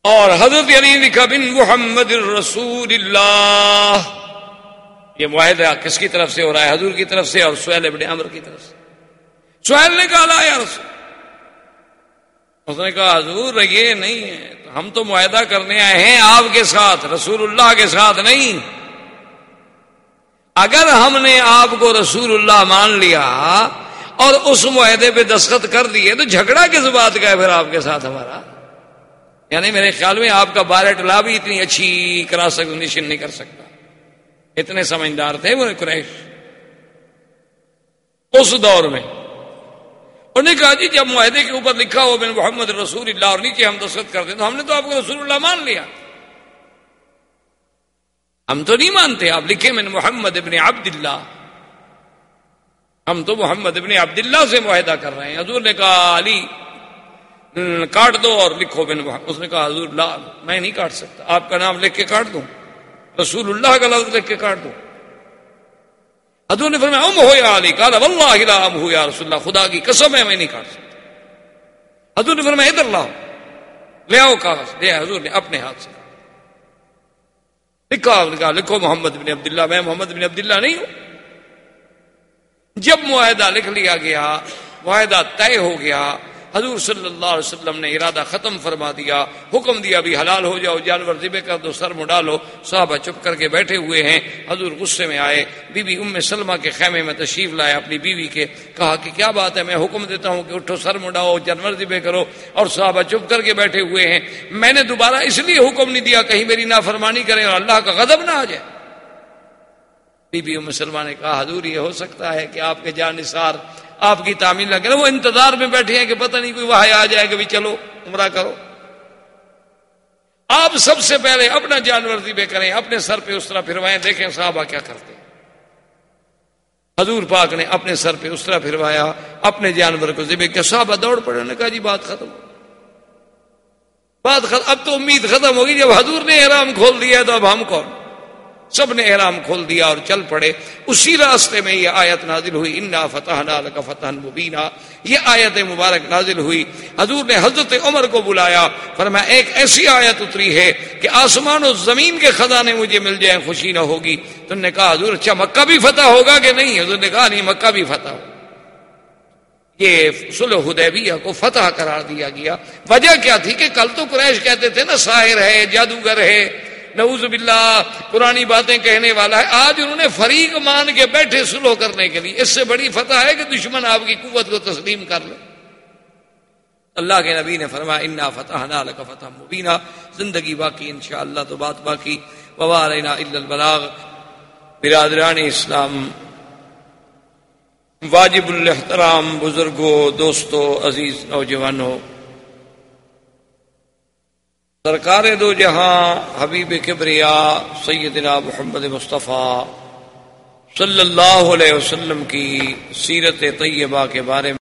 اور حضرت علی لکھا بن محمد الرسول اللہ۔ یہ معاہدہ کس کی طرف سے ہو رہا ہے؟ حضور کی طرف سے اور سہیل ابن عمر کی طرف سے۔ سہیل نے کہا، لا یا رسول۔ اس نے کہا، حضور، یہ نہیں ہے۔ ہم تو معاہدہ کرنے آئے ہیں، آپ کے ساتھ، رسول اللہ کے ساتھ نہیں۔ اگر ہم نے آپ کو رسول اللہ مان لیا اور اس معاہدے پہ دستخط کر دیے تو جھگڑا کس بات کا ہے پھر آپ کے ساتھ ہمارا؟ یعنی میرے خیال میں آپ کا بارٹ لا بھی اتنی اچھی کرا سک نہیں کر سکتا۔ اتنے سمجھدار تھے وہ قریش۔ اس دور میں۔ انہوں نے کہا جی جب معاہدے کے اوپر لکھا ہو بن محمد رسول اللہ اور نیچے ہم دستخط کرتے تو ہم نے تو آپ کو رسول اللہ مان لیا۔ ہم تو نہیں مانتے، آپ لکھے من محمد ابن عبد اللہ ہم تو محمد ابن عبد اللہ سے معاہدہ کر رہے ہیں۔ حضور نے کہا، علی کاٹ دو اور لکھو بن اس نے کہا، حضور، لا، میں نہیں کاٹ سکتا۔ آپ کا نام لکھ کے کاٹ دوں۔ رسول اللہ کا لفظ لکھ کے کاٹ دوں۔ حضور نے فرمایا، ام ہو یا علی؟ کہا واللہ لا، ام ہو یا رسول اللہ، خدا کی قسم ہے، میں نہیں کاٹ سکتا۔ حضور نے فرمایا، ادھر لاؤ۔ لے آؤ کاغذ۔ لے حضور نے اپنے ہاتھ سے۔ لکھا کہا لکھو محمد بن عبداللہ، میں محمد بن عبداللہ نہیں ہوں۔ جب معاہدہ لکھ لیا گیا، معاہدہ طے ہو گیا حضور صلی اللہ علیہ وسلم نے ارادہ ختم فرما دیا، حکم دیا بھی حلال ہو جاؤ، جانور ذبح کر دو، سر مڈالو صحابہ چپ کر کے بیٹھے ہوئے ہیں۔ حضور غصے میں آئے۔ بی بی ام سلمہ کے خیمے میں تشریف لائے اپنی بیوی کے۔ کہا کہ کیا بات ہے؟ میں حکم دیتا ہوں کہ اٹھو، سر مڈاؤ، جانور ذبح کرو۔ اور صحابہ چپ کر کے بیٹھے ہوئے ہیں۔ میں نے دوبارہ اس لیے حکم نہیں دیا، کہیں میری نافرمانی کریں اور اللہ کا غضب نہ آ جائے۔ بی بی ام سلمہ نے کہا، حضور یہ ہو سکتا ہے کہ آپ کے جانصار آپ کی تعمیر نہ وہ انتظار میں بیٹھے ہیں کہ پتہ نہیں کوئی وہاں آ جائے کہ بھی چلو، عمرہ کرو۔ آپ سب سے پہلے اپنا جانور ذبح کریں، اپنے سر پہ اس طرح پھروائیں، دیکھیں صحابہ کیا کرتے حضور پاک نے اپنے سر پہ اس طرح پھروایا، اپنے جانور کو ذبح کیا۔ صحابہ دوڑ پڑے نے کہا جی بات ختم۔ بات ختم اب تو امید ختم ہوگی جب حضور نے احرام کھول دیا تو اب ہم کون؟ سب نے احرام کھول دیا اور چل پڑے۔ اسی راستے میں یہ آیت نازل ہوئی، انا فتح کا فتح مبینہ یہ آیت مبارک نازل ہوئی۔ حضور نے حضرت عمر کو بلایا۔ فرمایا، ایک ایسی آیت اتری ہے کہ آسمان و زمین کے خزانے مجھے مل جائیں، خوشی نہ ہوگی۔ تم نے کہا، حضور اچھا مکہ بھی فتح ہوگا کہ نہیں؟ حضور نے کہا، نہیں، مکہ بھی فتح ہوگا۔ یہ سلح حدیبیہ کو فتح قرار دیا گیا۔ وجہ کیا تھی کہ کل تو قریش کہتے تھے نا، ساحر ہے، جادوگر ہے۔ نعوذ باللہ، پرانی باتیں کہنے والا ہے۔ آج انہوں نے فریق مان کے بیٹھے سلو کرنے کے لیے۔ اس سے بڑی فتح ہے کہ دشمن آپ کی قوت کو تسلیم کر لے۔ اللہ کے نبی نے فرمایا، انا فتح کا فتح مبینہ زندگی باقی، انشاءاللہ تو بات باقی۔ وبارنا البلاغ۔ برادران اسلام، واجب الحترام بزرگوں، دوستوں، عزیز نوجوانوں۔ سرکار دو جہاں، حبیب کبریا، سیدنا محمد مصطفیٰ صلی اللہ علیہ وسلم کی سیرت طیبہ کے بارے میں